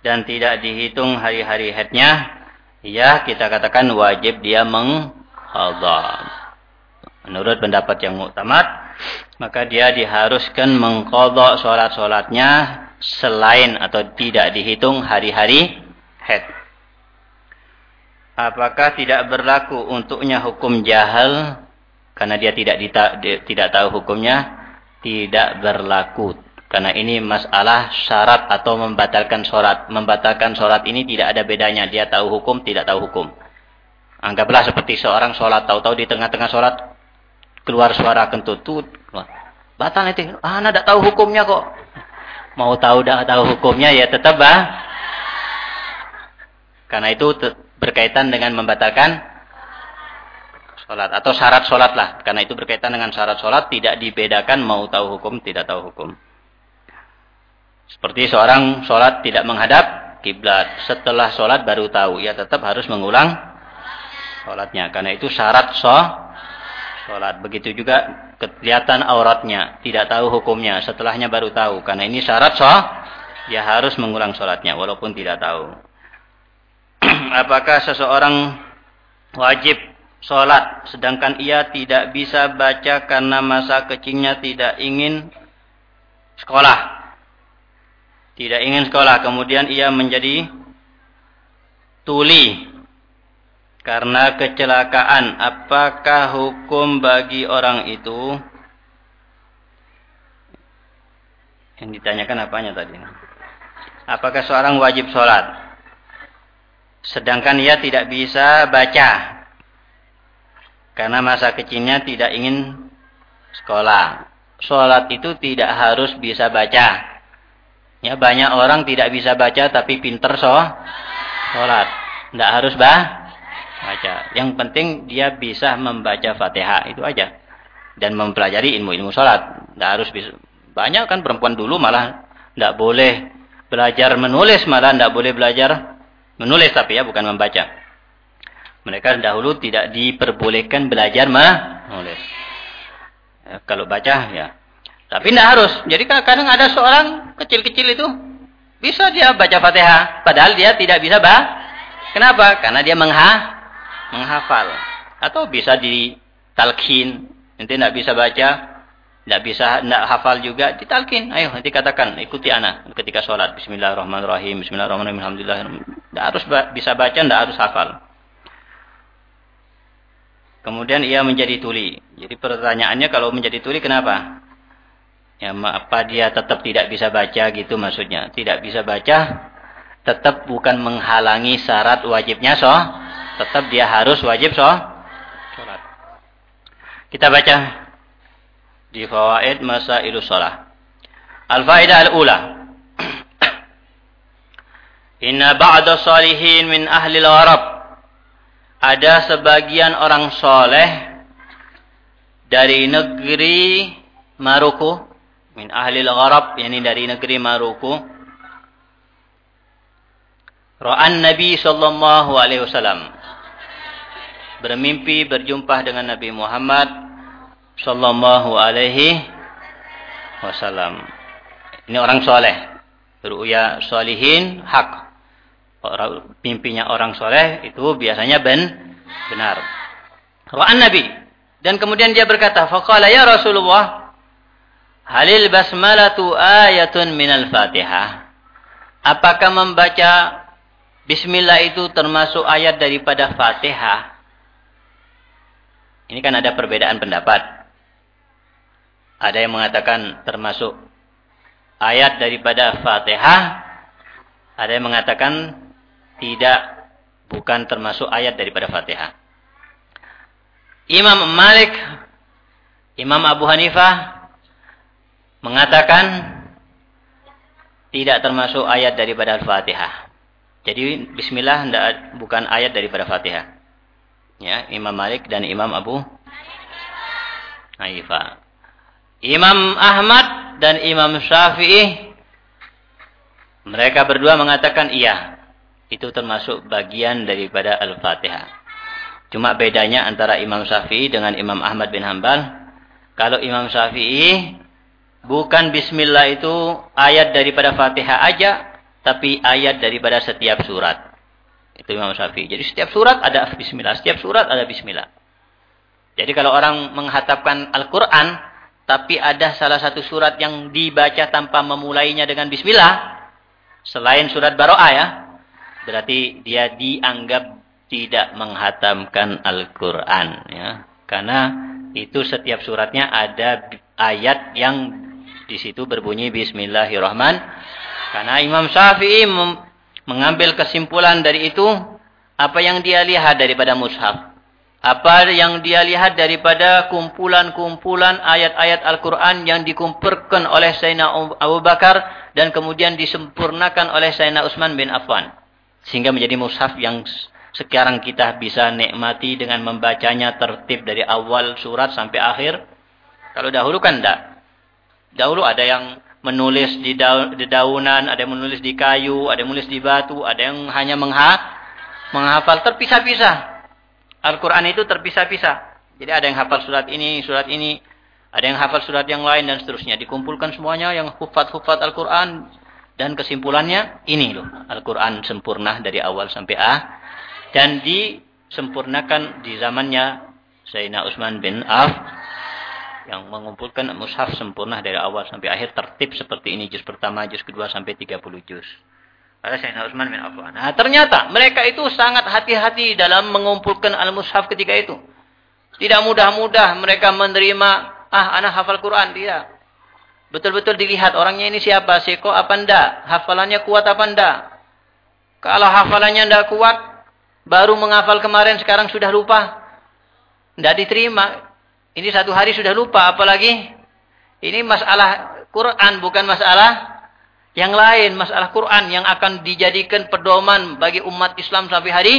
dan tidak dihitung hari-hari headnya ya kita katakan wajib dia mengkodok menurut pendapat yang muktamad maka dia diharuskan mengkodok sholat-sholatnya selain atau tidak dihitung hari-hari head. Apakah tidak berlaku untuknya hukum jahal karena dia tidak dita, tidak tahu hukumnya? Tidak berlaku. Karena ini masalah syarat atau membatalkan sholat. Membatalkan sholat ini tidak ada bedanya. Dia tahu hukum, tidak tahu hukum. Anggaplah seperti seorang sholat. Tahu-tahu di tengah-tengah sholat keluar suara kentut batal nanti. Ah tidak tahu hukumnya kok. Mau tahu tidak tahu hukumnya ya tetap bah karena itu berkaitan dengan membatalkan sholat atau syarat sholat lah. Karena itu berkaitan dengan syarat sholat tidak dibedakan mau tahu hukum tidak tahu hukum. Seperti seorang sholat tidak menghadap kiblat. Setelah sholat baru tahu. Ya tetap harus mengulang sholatnya karena itu syarat sholat sholat. Begitu juga kelihatan auratnya, tidak tahu hukumnya, setelahnya baru tahu. Karena ini syarat sholat, dia harus mengulang sholatnya walaupun tidak tahu. Apakah seseorang wajib sholat sedangkan ia tidak bisa baca karena masa kecilnya tidak ingin sekolah. Tidak ingin sekolah, kemudian ia menjadi tuli karena kecelakaan, apakah hukum bagi orang itu? Yang ditanyakan apanya tadi? Apakah seorang wajib sholat? Sedangkan ia tidak bisa baca. Karena masa kecilnya tidak ingin sekolah. Sholat itu tidak harus bisa baca. Ya banyak orang tidak bisa baca tapi pinter so sholat. Tidak harus bah baca. Yang penting dia bisa membaca Fatihah itu aja dan mempelajari ilmu-ilmu salat. Tidak harus bisa. Banyak kan perempuan dulu malah tidak boleh belajar menulis, malah tidak boleh belajar menulis tapi ya bukan membaca. Mereka dahulu tidak diperbolehkan belajar menulis. Ya, kalau baca ya. Tapi tidak harus. Jadi kadang ada seorang kecil-kecil itu bisa dia baca Fatihah padahal dia tidak bisa bah. Kenapa? Karena dia mengha menghafal atau bisa ditalkin nanti tidak bisa baca tidak bisa, tidak hafal juga, ditalkin. Ayo, nanti katakan, ikuti anak ketika sholat. Bismillahirrahmanirrahim, Bismillahirrahmanirrahim, Alhamdulillah. Tidak harus bisa baca, tidak harus hafal. Kemudian ia menjadi tuli. Jadi pertanyaannya kalau menjadi tuli kenapa? Ya, apa dia tetap tidak bisa baca gitu maksudnya? Tidak bisa baca, tetap bukan menghalangi syarat wajibnya so. Tetap dia harus wajib. Sholat. Kita baca di fawaid masailu shalah. Al-faidah al-ula. Inna ba'da salihin min ahli al-gharab. Ada sebagian orang soleh dari negeri Maroko, min ahli al-gharab, yakni dari negeri Maroko. Ra'an Nabi sallallahu alaihi wasallam bermimpi berjumpa dengan Nabi Muhammad sallallahu alaihi wasallam. Ini orang soleh. Ru'ya solihin hak. Orang, mimpinya orang soleh itu biasanya ben, benar. Ra'an Nabi. Dan kemudian dia berkata, Faqala ya Rasulullah, Halil basmalatu ayatun minal fatihah. Apakah membaca Bismillah itu termasuk ayat daripada Fatihah? Ini kan ada perbedaan pendapat. Ada yang mengatakan termasuk ayat daripada Fatihah. Ada yang mengatakan tidak bukan termasuk ayat daripada Fatihah. Imam Malik, Imam Abu Hanifah mengatakan tidak termasuk ayat daripada Al-Fatihah. Jadi bismillah bukan ayat daripada Fatihah. Ya, Imam Malik dan Imam Abu Hanifah. Imam Ahmad dan Imam Syafi'i mereka berdua mengatakan iya. Itu termasuk bagian daripada Al-Fatihah. Cuma bedanya antara Imam Syafi'i dengan Imam Ahmad bin Hambal. Kalau Imam Syafi'i bukan bismillah itu ayat daripada Fatihah aja, tapi ayat daripada setiap surat. Itu Imam Syafi'i. Jadi setiap surat ada bismillah, setiap surat ada bismillah. Jadi kalau orang menghatapkan Al-Qur'an, tapi ada salah satu surat yang dibaca tanpa memulainya dengan bismillah, selain surat Baro'ah ya, berarti dia dianggap tidak menghatamkan Al-Quran. Ya. Karena itu setiap suratnya ada ayat yang di situ berbunyi Bismillahirrahman. Karena Imam Syafi'i mengambil kesimpulan dari itu, apa yang dia lihat daripada mushaf apa yang dia lihat daripada kumpulan-kumpulan ayat-ayat Al-Quran yang dikumpulkan oleh Sayyidina Abu Bakar dan kemudian disempurnakan oleh Sayyidina Utsman bin Affan. Sehingga menjadi mushaf yang sekarang kita bisa nikmati dengan membacanya tertib dari awal surat sampai akhir. Kalau dahulu kan tidak. Dahulu ada yang menulis di, daunan, ada yang menulis di kayu, ada yang menulis di batu, ada yang hanya mengha menghafal terpisah-pisah. Al-Quran itu terpisah-pisah. Jadi ada yang hafal surat ini, surat ini. Ada yang hafal surat yang lain dan seterusnya. Dikumpulkan semuanya yang hufat-hufat Al-Quran. Dan kesimpulannya ini loh. Al-Quran sempurna dari awal sampai A. Dan disempurnakan di zamannya Sayyidina Utsman bin Af. Yang mengumpulkan mushaf sempurna dari awal sampai akhir tertib seperti ini. Juz pertama, juz kedua sampai 30 juz. Kata Sayyidina Utsman bin Affan. Nah, ternyata mereka itu sangat hati-hati dalam mengumpulkan al-mushaf ketika itu. Tidak mudah-mudah mereka menerima, ah anak hafal Quran. Tidak. Betul-betul dilihat orangnya ini siapa, seko apa ndak, hafalannya kuat apa ndak. Kalau hafalannya ndak kuat, baru menghafal kemarin sekarang sudah lupa. Ndak diterima. Ini satu hari sudah lupa, apalagi ini masalah Quran bukan masalah yang lain, masalah Quran yang akan dijadikan pedoman bagi umat Islam sampai hari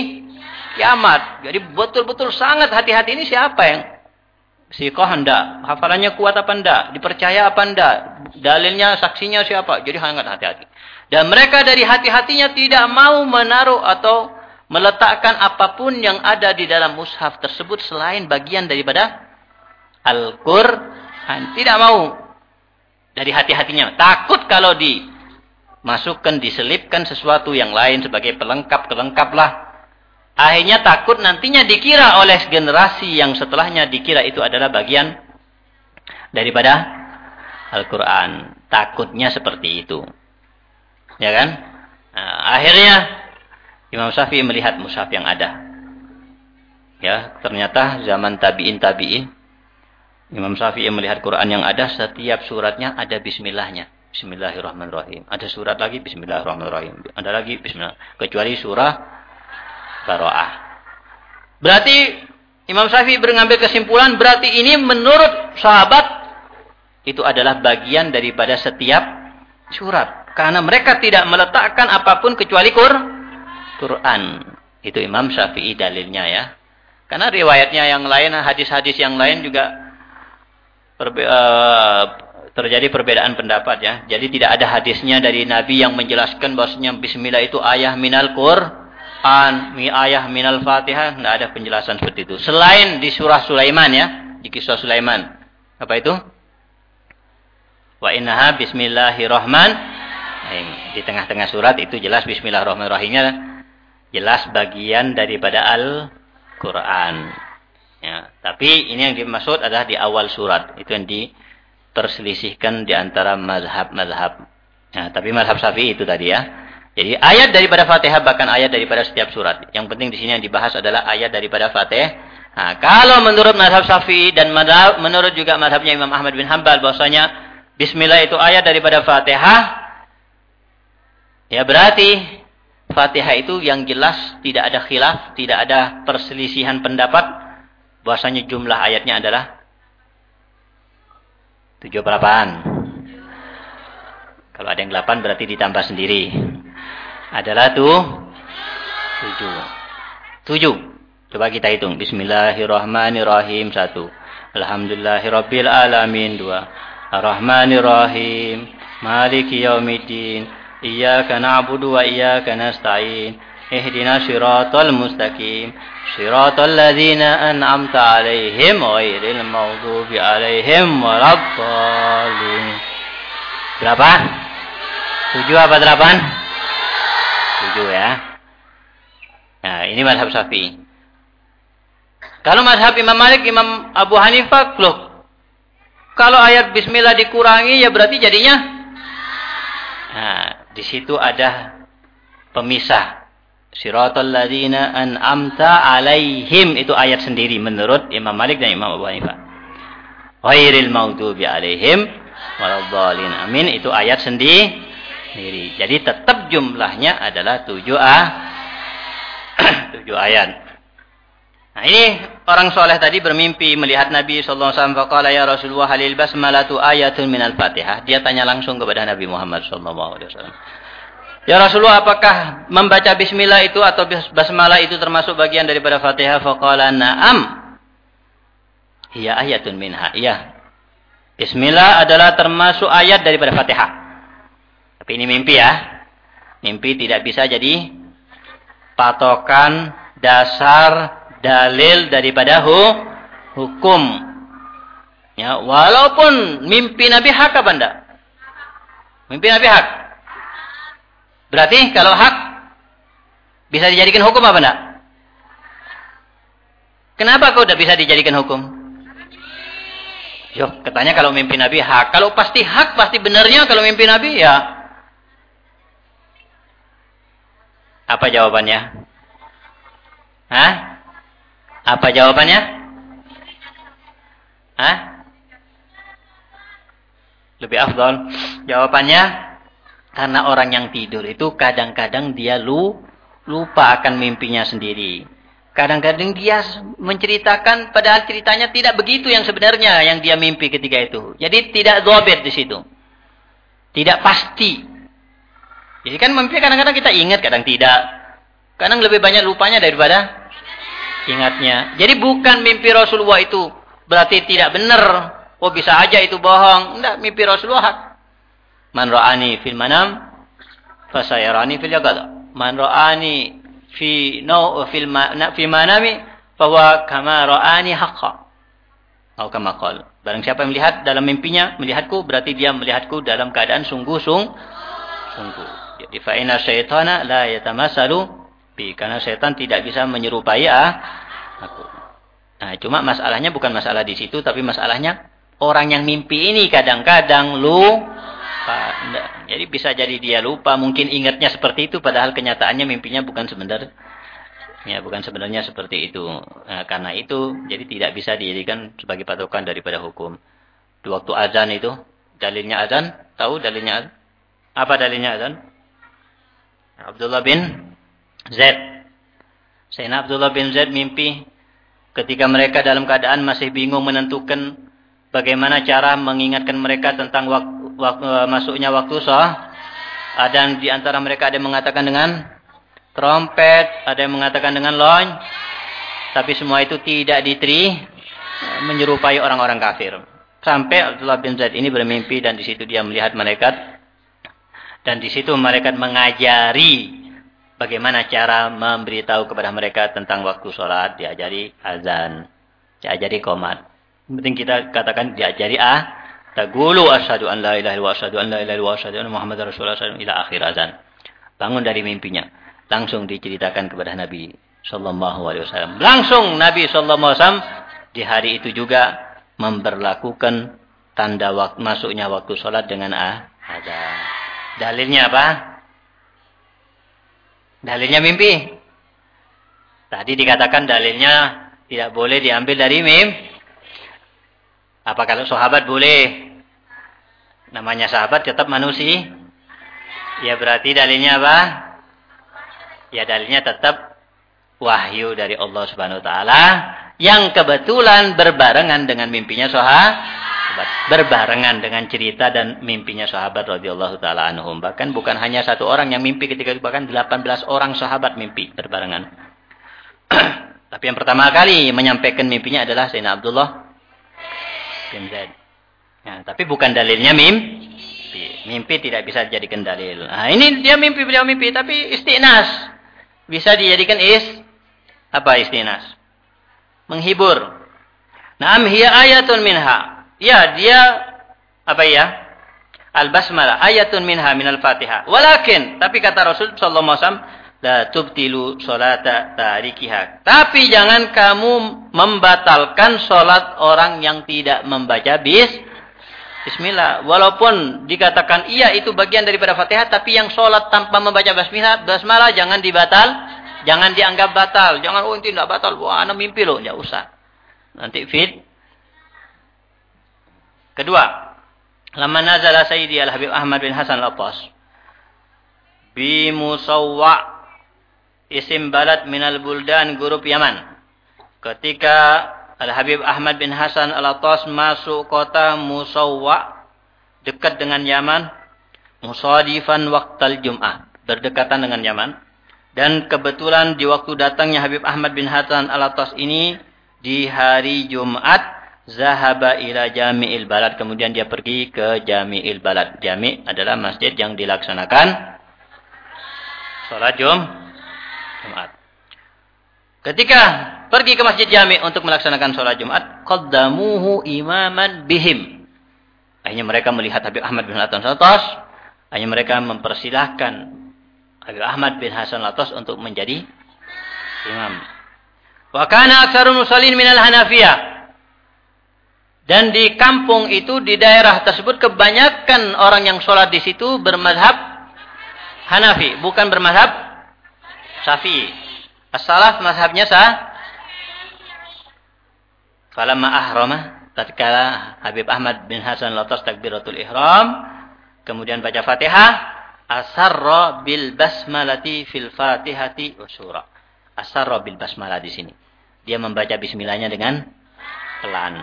kiamat. Jadi betul-betul sangat hati-hati ini siapa yang Sikoh hendak, hafalannya kuat apa enggak, dipercaya apa enggak, dalilnya, saksinya siapa. Jadi sangat hati-hati. Dan mereka dari hati-hatinya tidak mau menaruh atau meletakkan apa pun yang ada di dalam mushaf tersebut selain bagian daripada Al-Quran. Tidak mau. Dari hati-hatinya. Takut kalau di masukkan, diselipkan sesuatu yang lain sebagai pelengkap-pelengkap lah. Akhirnya takut nantinya dikira oleh generasi yang setelahnya dikira itu adalah bagian daripada Al-Quran. Takutnya seperti itu. Ya kan? Nah, akhirnya Imam Syafi'i melihat mushaf yang ada. Ya, ternyata zaman tabi'in tabi'in Imam Syafi'i melihat Quran yang ada setiap suratnya ada bismillahnya. Bismillahirrahmanirrahim. Ada surat lagi Bismillahirrahmanirrahim. Ada lagi Bismillah. Kecuali surah Baro'ah. Berarti Imam Syafi'i mengambil kesimpulan berarti ini menurut sahabat itu adalah bagian daripada setiap surat. Karena mereka tidak meletakkan apa pun kecuali Quran. Itu Imam Syafi'i dalilnya ya. Karena riwayatnya yang lain, hadis-hadis yang lain juga perbe uh, terjadi perbedaan pendapat ya. Jadi tidak ada hadisnya dari Nabi yang menjelaskan bahwasanya Bismillah itu ayah minal Quran, mi ayah minal Fatihah. Tidak ada penjelasan seperti itu. Selain di surah Sulaiman ya, di kisah Sulaiman. Apa itu? Wa innaha bismillahirrahmanirrahim. Di tengah-tengah surat itu jelas bismillahirrahmanirrahimnya jelas bagian daripada Al-Qur'an. Ya, tapi ini yang dimaksud adalah di awal surat. Itu yang diperselisihkan di antara mazhab-mazhab. Ya, tapi mazhab Syafi'i itu tadi ya. Jadi ayat daripada Fatihah bahkan ayat daripada setiap surat. Yang penting di sini yang dibahas adalah ayat daripada Fatihah. Nah, kalau menurut mazhab Syafi'i dan mazhab, menurut juga mazhabnya Imam Ahmad bin Hambal bahwasanya Bismillah itu ayat daripada Fatihah. Ya berarti Fatihah itu yang jelas tidak ada khilaf, tidak ada perselisihan pendapat bahwasanya jumlah ayatnya adalah 78. Kalau ada yang 8 berarti ditambah sendiri. Adalah tuh 7. 7. Coba kita hitung. Bismillahirrahmanirrahim. 1. Alhamdulillahirabbil alamin. 2. Arrahmanirrahim. Maliki yaumiddin. Iyyaka na'budu wa iyyaka nasta'in. اهدنا صراط المستقيم صراط الذين أنعمت عليهم غير المغضوب عليهم ولا الضالين Berapa? Tujuh apa delapan? Tujuh ya. Nah, ini madhab Syafi'i. Kalau madhab Imam Malik, Imam Abu Hanifah, loh, kalau ayat bismillah dikurangi ya berarti jadinya Nah, di situ ada pemisah. Siratal ladzina an'amta alaihim itu ayat sendiri menurut Imam Malik dan Imam Abu Hanifah. Ghairil maghdubi alaihim waladhdallin. Amin itu ayat sendiri. Jadi tetap jumlahnya adalah tujuh ah tujuh ayat. Nah ini orang soleh tadi bermimpi melihat Nabi Sallallahu Alaihi Wasallam. ya Rasulullah halil basmalatu ayatun minal fatihah. Dia tanya langsung kepada Nabi Muhammad Sallallahu Alaihi Wasallam. Ya Rasulullah apakah membaca bismillah itu atau basmalah itu termasuk bagian daripada fatihah? Faqala na'am. Iya ayatun minha. Iya. Bismillah adalah termasuk ayat daripada fatihah. Tapi ini mimpi ya. Mimpi tidak bisa jadi patokan dasar dalil daripada hu, hukum. Ya, walaupun mimpi Nabi hak apa enggak? Mimpi Nabi hak. Berarti kalau hak bisa dijadikan hukum apa enggak? Kenapa kau tidak bisa dijadikan hukum? Yo, katanya kalau mimpi Nabi hak. Kalau pasti hak, pasti benarnya kalau mimpi Nabi ya. Apa jawabannya? Hah? Apa jawabannya? Hah? Lebih afdol. Jawabannya karena orang yang tidur itu kadang-kadang dia lu lupa akan mimpinya sendiri. Kadang-kadang dia menceritakan padahal ceritanya tidak begitu yang sebenarnya yang dia mimpi ketika itu. Jadi tidak dobet di situ. Tidak pasti. Jadi kan mimpi kadang-kadang kita ingat, kadang tidak. Kadang lebih banyak lupanya daripada ingatnya. Jadi bukan mimpi Rasulullah itu berarti tidak benar. Oh bisa aja itu bohong. Enggak, mimpi Rasulullah. Man ra'ani fil manam fasayarani fil yaqadha. Man ra'ani fi no fil fi manami bahwa kama ra'ani haqqa. Atau kama qala. Barang siapa yang melihat dalam mimpinya, melihatku berarti dia melihatku dalam keadaan sungguh-sung sungguh. Jadi fa inna syaitana la yatamasalu bi karena setan tidak bisa menyerupai ah, aku. Nah, cuma masalahnya bukan masalah di situ tapi masalahnya orang yang mimpi ini kadang-kadang lupa. Jadi bisa jadi dia lupa, mungkin ingatnya seperti itu padahal kenyataannya mimpinya bukan sebenarnya ya bukan sebenarnya seperti itu. Nah, karena itu jadi tidak bisa dijadikan sebagai patokan daripada hukum. Di waktu azan itu dalilnya azan, tahu dalilnya azan? Apa dalilnya azan? Abdullah bin Zaid. Sayyidina Abdullah bin Zaid mimpi ketika mereka dalam keadaan masih bingung menentukan bagaimana cara mengingatkan mereka tentang waktu masuknya waktu sah. Ada di antara mereka ada yang mengatakan dengan trompet, ada yang mengatakan dengan lonceng. Tapi semua itu tidak diteri menyerupai orang-orang kafir. Sampai Abdullah bin Zaid ini bermimpi dan di situ dia melihat malaikat dan di situ malaikat mengajari bagaimana cara memberitahu kepada mereka tentang waktu sholat, diajari azan, diajari komat. Yang penting kita katakan diajari ah. Tagulu asyhadu an la ilaha illallah asyhadu an la ilaha illallah asyhadu anna muhammadar rasulullah ila akhir azan. Bangun dari mimpinya. Langsung diceritakan kepada Nabi sallallahu alaihi wasallam. Langsung Nabi sallallahu alaihi wasallam di hari itu juga memperlakukan tanda waktu, masuknya waktu sholat dengan ah, azan. Dalilnya apa? Dalilnya mimpi. Tadi dikatakan dalilnya tidak boleh diambil dari mimpi. Apa kalau sahabat boleh? Namanya sahabat tetap manusia. Ya berarti dalilnya apa? Ya dalilnya tetap wahyu dari Allah Subhanahu wa taala yang kebetulan berbarengan dengan mimpinya sahabat. Berbarengan dengan cerita dan mimpinya sahabat radhiyallahu taala anhum. Bahkan bukan hanya satu orang yang mimpi ketika itu bahkan 18 orang sahabat mimpi berbarengan. Tapi yang pertama kali menyampaikan mimpinya adalah Sayyidina Abdullah bin Zaid. Ya, tapi bukan dalilnya mimpi. Mimpi tidak bisa dijadikan dalil. Nah, ini dia mimpi beliau mimpi tapi istinas. Bisa dijadikan is apa istinas? Menghibur. Naam hiya ayatun minha. Ya, dia apa ya? Al-basmalah ayatun minha minal Fatihah. Walakin, tapi kata Rasul sallallahu alaihi wasallam la tubtilu salata tarikiha. Tapi jangan kamu membatalkan salat orang yang tidak membaca bis Bismillah. Walaupun dikatakan iya itu bagian daripada Fatihah, tapi yang sholat tanpa membaca basmillah, basmalah jangan dibatal, jangan dianggap batal. Jangan oh itu tidak batal. Wah, anak mimpi loh, enggak usah. Nanti fit. Kedua, lama nazala Sayyidi Al-Habib Ahmad bin Hasan Al-Attas bi musawwa isim balad minal buldan grup Yaman. Ketika Al-Habib Ahmad bin Hasan Al-Attas masuk kota Musawwa dekat dengan Yaman, musadifan waktal Jum'ah, berdekatan dengan Yaman. Dan kebetulan di waktu datangnya Habib Ahmad bin Hasan Al-Attas ini di hari Jumat zahaba ila Jami'il Balad kemudian dia pergi ke Jami'il Balad. Jami' adalah masjid yang dilaksanakan salat Jumat Jumat. Ketika pergi ke Masjid Jami untuk melaksanakan sholat Jumat, qaddamuhu imaman bihim. Akhirnya mereka melihat Habib Ahmad bin Hasan Latos. Akhirnya mereka mempersilahkan Habib Ahmad bin Hasan Latos untuk menjadi imam. Wa kana aktsarun musallin minal Hanafiyah. Dan di kampung itu, di daerah tersebut, kebanyakan orang yang sholat di situ bermadhab Hanafi. Bukan bermadhab Syafi'i. As-salaf mazhabnya sah. Falamma ahrama tatkala Habib Ahmad bin Hasan lotos takbiratul ihram kemudian baca Fatihah asarra bil basmalati fil Fatihati usura. Asarra bil basmalah di sini. Dia membaca bismillahnya dengan pelan.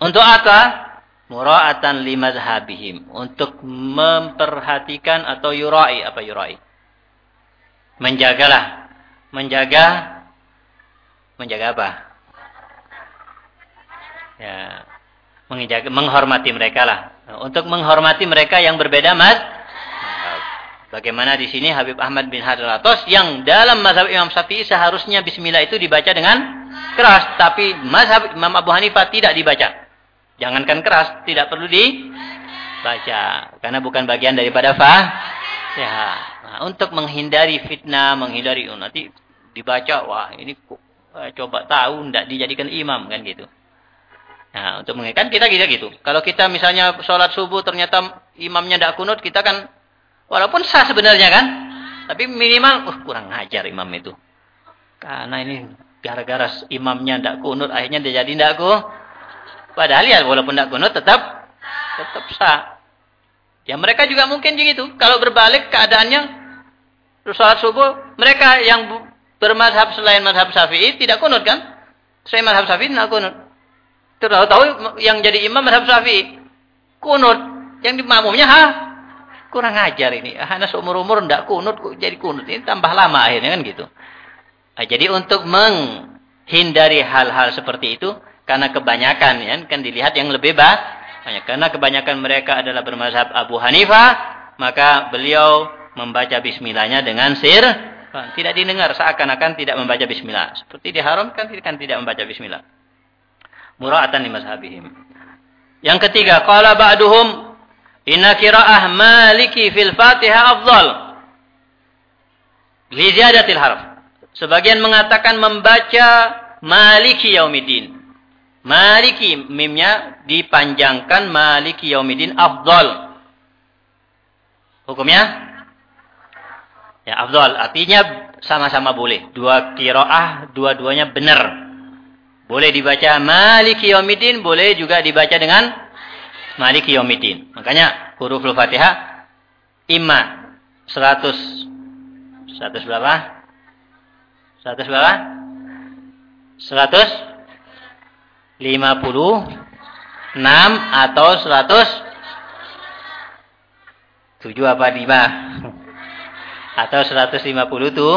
Untuk apa? Mura'atan limazhabihim. Untuk memperhatikan atau yurai. Apa yurai? menjagalah menjaga menjaga apa? Ya menjaga menghormati mereka lah. Untuk menghormati mereka yang berbeda mas bagaimana di sini Habib Ahmad bin Hadlatos yang dalam mazhab Imam Syafi'i seharusnya Bismillah itu dibaca dengan keras tapi mazhab Imam Abu Hanifah tidak dibaca. Jangankan keras tidak perlu dibaca karena bukan bagian daripada fah ya Nah, untuk menghindari fitnah, menghindari oh, nanti dibaca, wah ini eh, coba tahu tidak dijadikan imam kan gitu. Nah, untuk mengingatkan kita kita gitu. Kalau kita misalnya sholat subuh ternyata imamnya tidak kunut, kita kan walaupun sah sebenarnya kan, tapi minimal uh, kurang ngajar imam itu. Karena ini gara-gara imamnya tidak kunut, akhirnya dia jadi tidak kunut. Padahal ya walaupun tidak kunut tetap tetap sah. Ya mereka juga mungkin begitu. Kalau berbalik keadaannya sholat subuh, mereka yang bermadhab selain madhab syafi'i tidak kunut kan? Selain madhab syafi'i tidak kunut. Tahu-tahu yang jadi imam madhab syafi'i. Kunut. Yang makmumnya, ha? Kurang ajar ini. Hanya seumur-umur tidak kunut, jadi kunut. Ini tambah lama akhirnya kan gitu. Nah, jadi untuk menghindari hal-hal seperti itu, karena kebanyakan ya, kan dilihat yang lebih banyak. Karena kebanyakan mereka adalah bermazhab Abu Hanifah, maka beliau membaca bismillahnya dengan sir. Tidak didengar seakan-akan tidak membaca bismillah. Seperti diharamkan kan tidak membaca bismillah mura'atan li mazhabihim. Yang ketiga, qala ba'duhum inna qira'ah maliki fil Fatihah afdal. Li ziyadatil harf. Sebagian mengatakan membaca maliki yaumiddin. Maliki mimnya dipanjangkan maliki yaumiddin afdal. Hukumnya? Ya, afdal artinya sama-sama boleh. Dua kiroah, dua-duanya benar. Boleh dibaca Maliki Yawmiddin, boleh juga dibaca dengan Maliki Yawmiddin. Makanya huruf Al-Fatihah imma 100 100 berapa? 100 berapa? 156 atau 100 7 apa 5 atau 150 tuh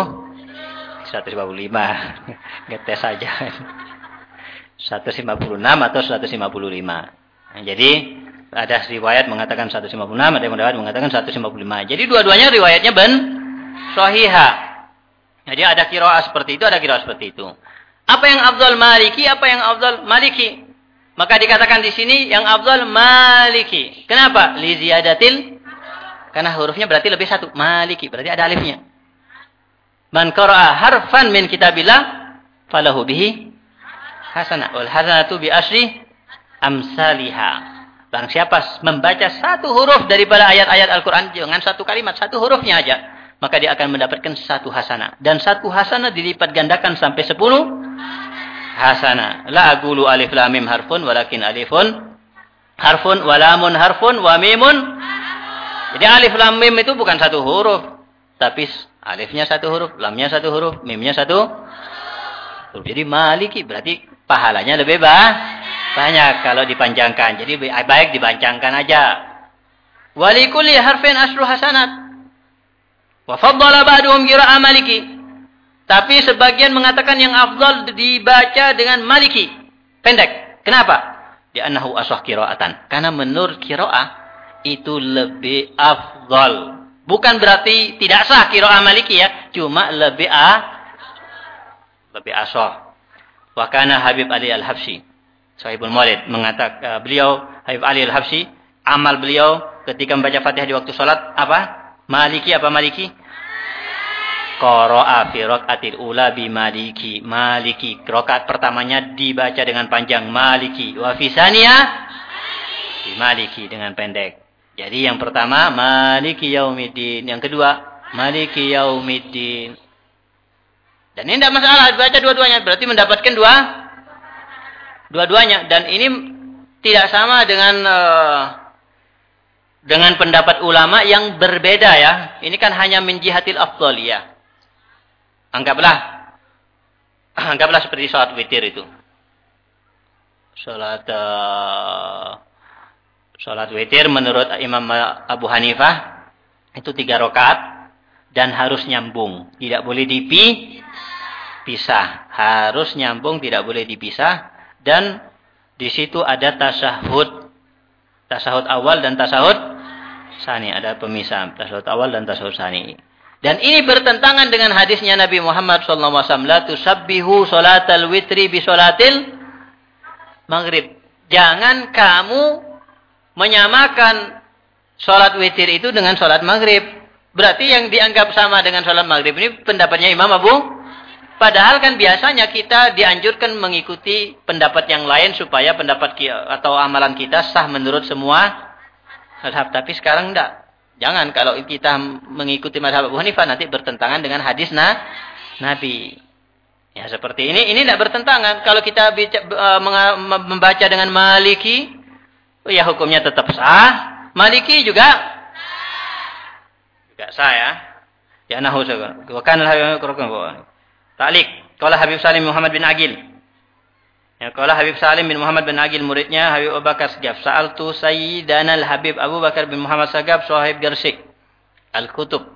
155 ngetes saja 156 atau 155. Nah, jadi ada riwayat mengatakan 156, ada yang mengatakan 155. Jadi dua-duanya riwayatnya ben sahihah. Jadi ada kiroah seperti itu, ada kiroah seperti itu. Apa yang afdal maliki, apa yang afdal maliki? Maka dikatakan di sini yang afdal maliki. Kenapa? Li ziyadatil karena hurufnya berarti lebih satu. Maliki berarti ada alifnya. Man qara'a harfan min kitabillah falahu bihi hasanah. Wal hasanatu bi asri amsaliha. Barang siapa membaca satu huruf daripada ayat-ayat Al-Quran dengan satu kalimat, satu hurufnya aja. Maka dia akan mendapatkan satu hasanah. Dan satu hasanah dilipat gandakan sampai sepuluh hasanah. La agulu alif lamim harfun walakin alifun harfun walamun harfun wa mimun. Jadi alif lam mim itu bukan satu huruf. Tapi alifnya satu huruf, lamnya satu huruf, mimnya satu. Jadi maliki berarti pahalanya lebih bah, banyak kalau dipanjangkan. Jadi baik dipanjangkan aja. Walikuli harfin asru hasanat. Wa faddala ba'duhum qira'ah maliki. Tapi sebagian mengatakan yang afdal dibaca dengan maliki. Pendek. Kenapa? Di anahu asah qira'atan. Karena menurut qira'ah itu lebih afdal. Bukan berarti tidak sah qira'ah maliki ya. Cuma lebih ah lebih asah. Wakana Habib Ali Al-Habsyi. Sahibul Maulid mengatakan uh, beliau Habib Ali Al-Habsyi amal beliau ketika membaca Fatihah di waktu salat apa? Maliki apa Maliki? Qara'a fi rakaatil ula bi Maliki. Maliki. Rakaat pertamanya dibaca dengan panjang Maliki. Wa fi Maliki dengan pendek. Jadi yang pertama Maliki Yaumiddin, yang kedua Maliki Yaumiddin. Dan ini tidak masalah, baca dua-duanya. Berarti mendapatkan dua dua-duanya. Dan ini tidak sama dengan uh, dengan pendapat ulama yang berbeda ya. Ini kan hanya min jihatil ya. Anggaplah anggaplah seperti sholat witir itu. Sholat uh, sholat witir menurut Imam Abu Hanifah itu tiga rakaat dan harus nyambung, tidak boleh dipi pisah. Harus nyambung, tidak boleh dipisah. Dan di situ ada tasahud. Tasahud awal dan tasahud sani. Ada pemisah. Tasahud awal dan tasahud sani. Dan ini bertentangan dengan hadisnya Nabi Muhammad SAW. La tusabbihu salatal witri bi salatil maghrib. Jangan kamu menyamakan sholat witir itu dengan sholat maghrib. Berarti yang dianggap sama dengan sholat maghrib ini pendapatnya Imam Abu Padahal kan biasanya kita dianjurkan mengikuti pendapat yang lain supaya pendapat atau amalan kita sah menurut semua madhab. Tapi sekarang enggak. Jangan kalau kita mengikuti madhab Abu Hanifah nanti bertentangan dengan hadis nah, Nabi. Ya seperti ini, ini tidak bertentangan. Kalau kita uh, membaca dengan Maliki, ya hukumnya tetap sah. Maliki juga juga sah ya. Ya nahu sekarang. Bukan Ta'liq. Qala Habib Salim Muhammad bin Agil. Ya, qala Habib Salim bin Muhammad bin Agil muridnya Habib Abu Bakar Sagaf. Sa'altu Sayyidana al-Habib Abu Bakar bin Muhammad Sagaf sahib Gersik. Al-Kutub.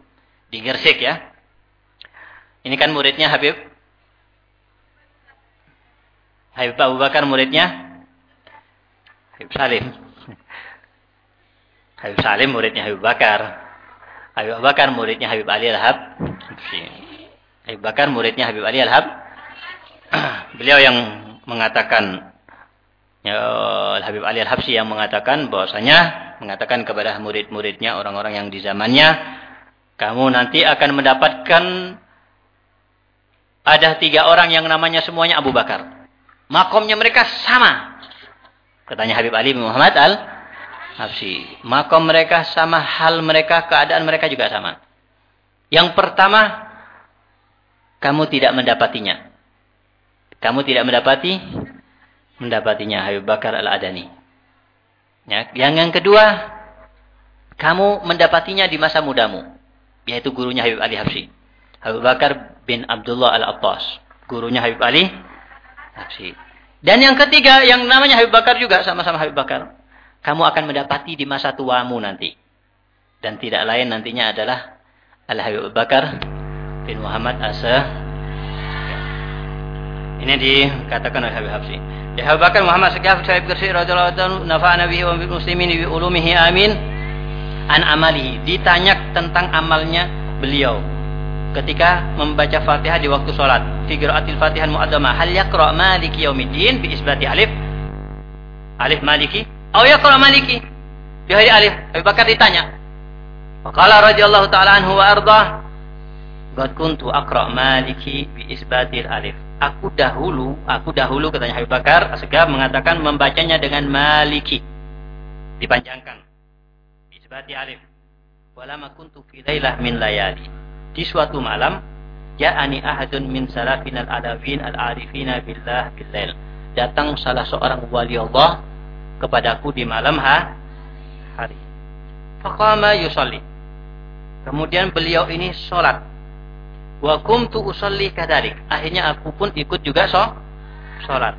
Di Gersik ya. Ini kan muridnya Habib. Habib Abu Bakar muridnya. Habib Salim. Habib Salim muridnya Habib Bakar. Habib Bakar muridnya Habib Ali Al-Hab. Habib Bakar muridnya Habib Ali Al-Hab. Beliau yang mengatakan ya, Habib Ali Al-Habsi yang mengatakan bahwasanya mengatakan kepada murid-muridnya orang-orang yang di zamannya kamu nanti akan mendapatkan ada tiga orang yang namanya semuanya Abu Bakar. Makomnya mereka sama. Katanya Habib Ali bin Muhammad Al-Habsi. Makom mereka sama, hal mereka, keadaan mereka juga sama. Yang pertama, kamu tidak mendapatinya. Kamu tidak mendapati mendapatinya Habib Bakar Al-Adani. Ya, yang yang kedua, kamu mendapatinya di masa mudamu, yaitu gurunya Habib Ali Habsyi. Habib Bakar bin Abdullah Al-Attas, gurunya Habib Ali Habsyi. Dan yang ketiga, yang namanya Habib Bakar juga sama-sama Habib Bakar. Kamu akan mendapati di masa tuamu nanti. Dan tidak lain nantinya adalah Al-Habib Bakar bin Muhammad Asa. Ini dikatakan oleh Habib Habsi. Ya Habib Bakar Muhammad Sekaf Sahib Gersi radhiyallahu anhu nafa'ana bihi wa muslimin bi ulumihi amin. An amalihi ditanya tentang amalnya beliau ketika membaca Fatihah di waktu salat. Fi qiraatil Fatihah mu'azzamah hal yaqra maliki yaumiddin bi isbati alif alif maliki atau yaqra maliki bi alif. Habib Bakar ditanya. Faqala radhiyallahu ta'ala anhu wa ardah Qad kuntu aqra maliki bi isbatil alif. Aku dahulu, aku dahulu katanya Habib Bakar Asgab mengatakan membacanya dengan maliki. Dipanjangkan. Bi isbati alif. Walama kuntu fi lailah min layali. Di suatu malam ja'ani ahadun min salafinal adawin al-arifina billah billail. Datang salah seorang wali Allah kepadaku di malam ha hari. Faqama yusalli. Kemudian beliau ini sholat Wa kumtu usalli kadalik. Akhirnya aku pun ikut juga so, sholat.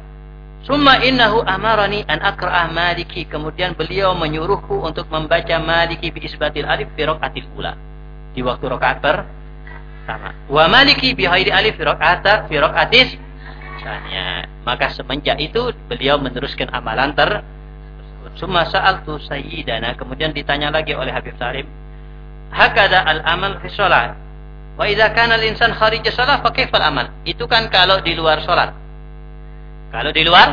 Summa innahu amarani an akra'ah maliki. Kemudian beliau menyuruhku untuk membaca maliki bi isbatil alif fi raqatil ula. Di waktu rakaat pertama. Wa maliki bi ghairi alif fi raqata fi raqatis misalnya. Maka semenjak itu beliau meneruskan amalan ter Summa sa'altu sayyidana. Kemudian ditanya lagi oleh Habib Salim. Hakada al-amal fi sholat Wa idza kana al-insan kharij shalah fa kaifal amal? Itu kan kalau di luar salat. Kalau di luar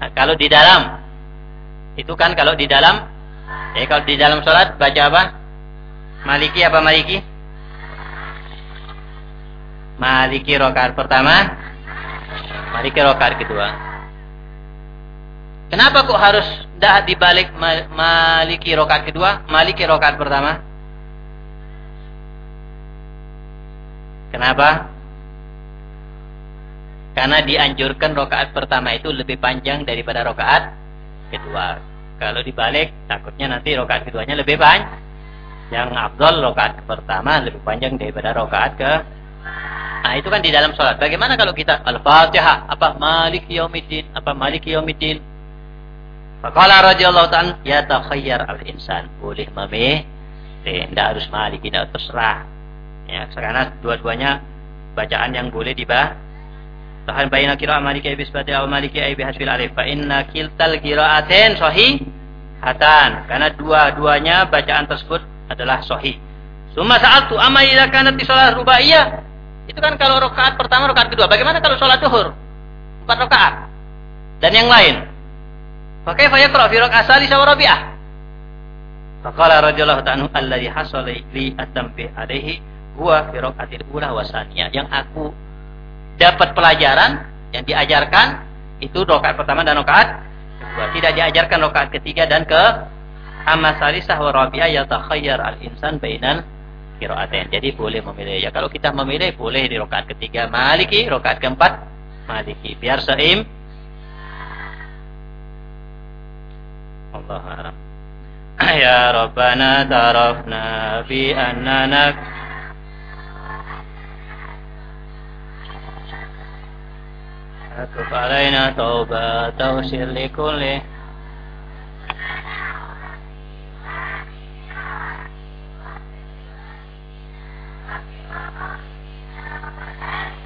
nah, kalau di dalam itu kan kalau di dalam ya kalau di dalam salat baca apa? Maliki apa maliki? Maliki rakaat pertama, maliki rakaat kedua. Kenapa kok harus dah dibalik maliki rakaat kedua, maliki rakaat pertama? Kenapa? Karena dianjurkan rokaat pertama itu lebih panjang daripada rokaat kedua. Kalau dibalik, takutnya nanti rokaat keduanya lebih panjang. Yang abdul rokaat pertama lebih panjang daripada rokaat ke Nah, itu kan di dalam sholat. Bagaimana kalau kita Al-Fatihah, apa Malik Yaumiddin, apa Malik Yaumiddin? Faqala radhiyallahu ta'ala, ya takhayyar al-insan. Boleh memilih, tidak harus Malik, tidak terserah. Ya, karena dua-duanya bacaan yang boleh dibah. Tahan bayna qira'ah maliki ibis bati aw maliki ibi hasbil alif. Fa inna kiltal qira'atin sahih hatan. Karena dua-duanya bacaan tersebut adalah sahih. Suma sa'altu amma idza kanat shalah rubaiyah. Itu kan kalau rakaat pertama, rakaat kedua. Bagaimana kalau salat zuhur? Empat rakaat. Dan yang lain. Pakai kaifa yaqra fi rakaat salisa wa rabi'ah? Faqala radhiyallahu ta'ala alladhi hasala li at-tanbih alaihi huwa fi rakaatil ula Yang aku dapat pelajaran yang diajarkan itu rokaat pertama dan rokaat kedua. Tidak diajarkan rokaat ketiga dan ke amma salisah wa rabi'ah al-insan bainan kiroaten. Jadi boleh memilih. Ya kalau kita memilih boleh di rokaat ketiga maliki, rokaat keempat maliki. Biar seim. Allah a'lam Ya Rabbana tarafna fi annana Atub alaina tauba tawsir likulli ああ。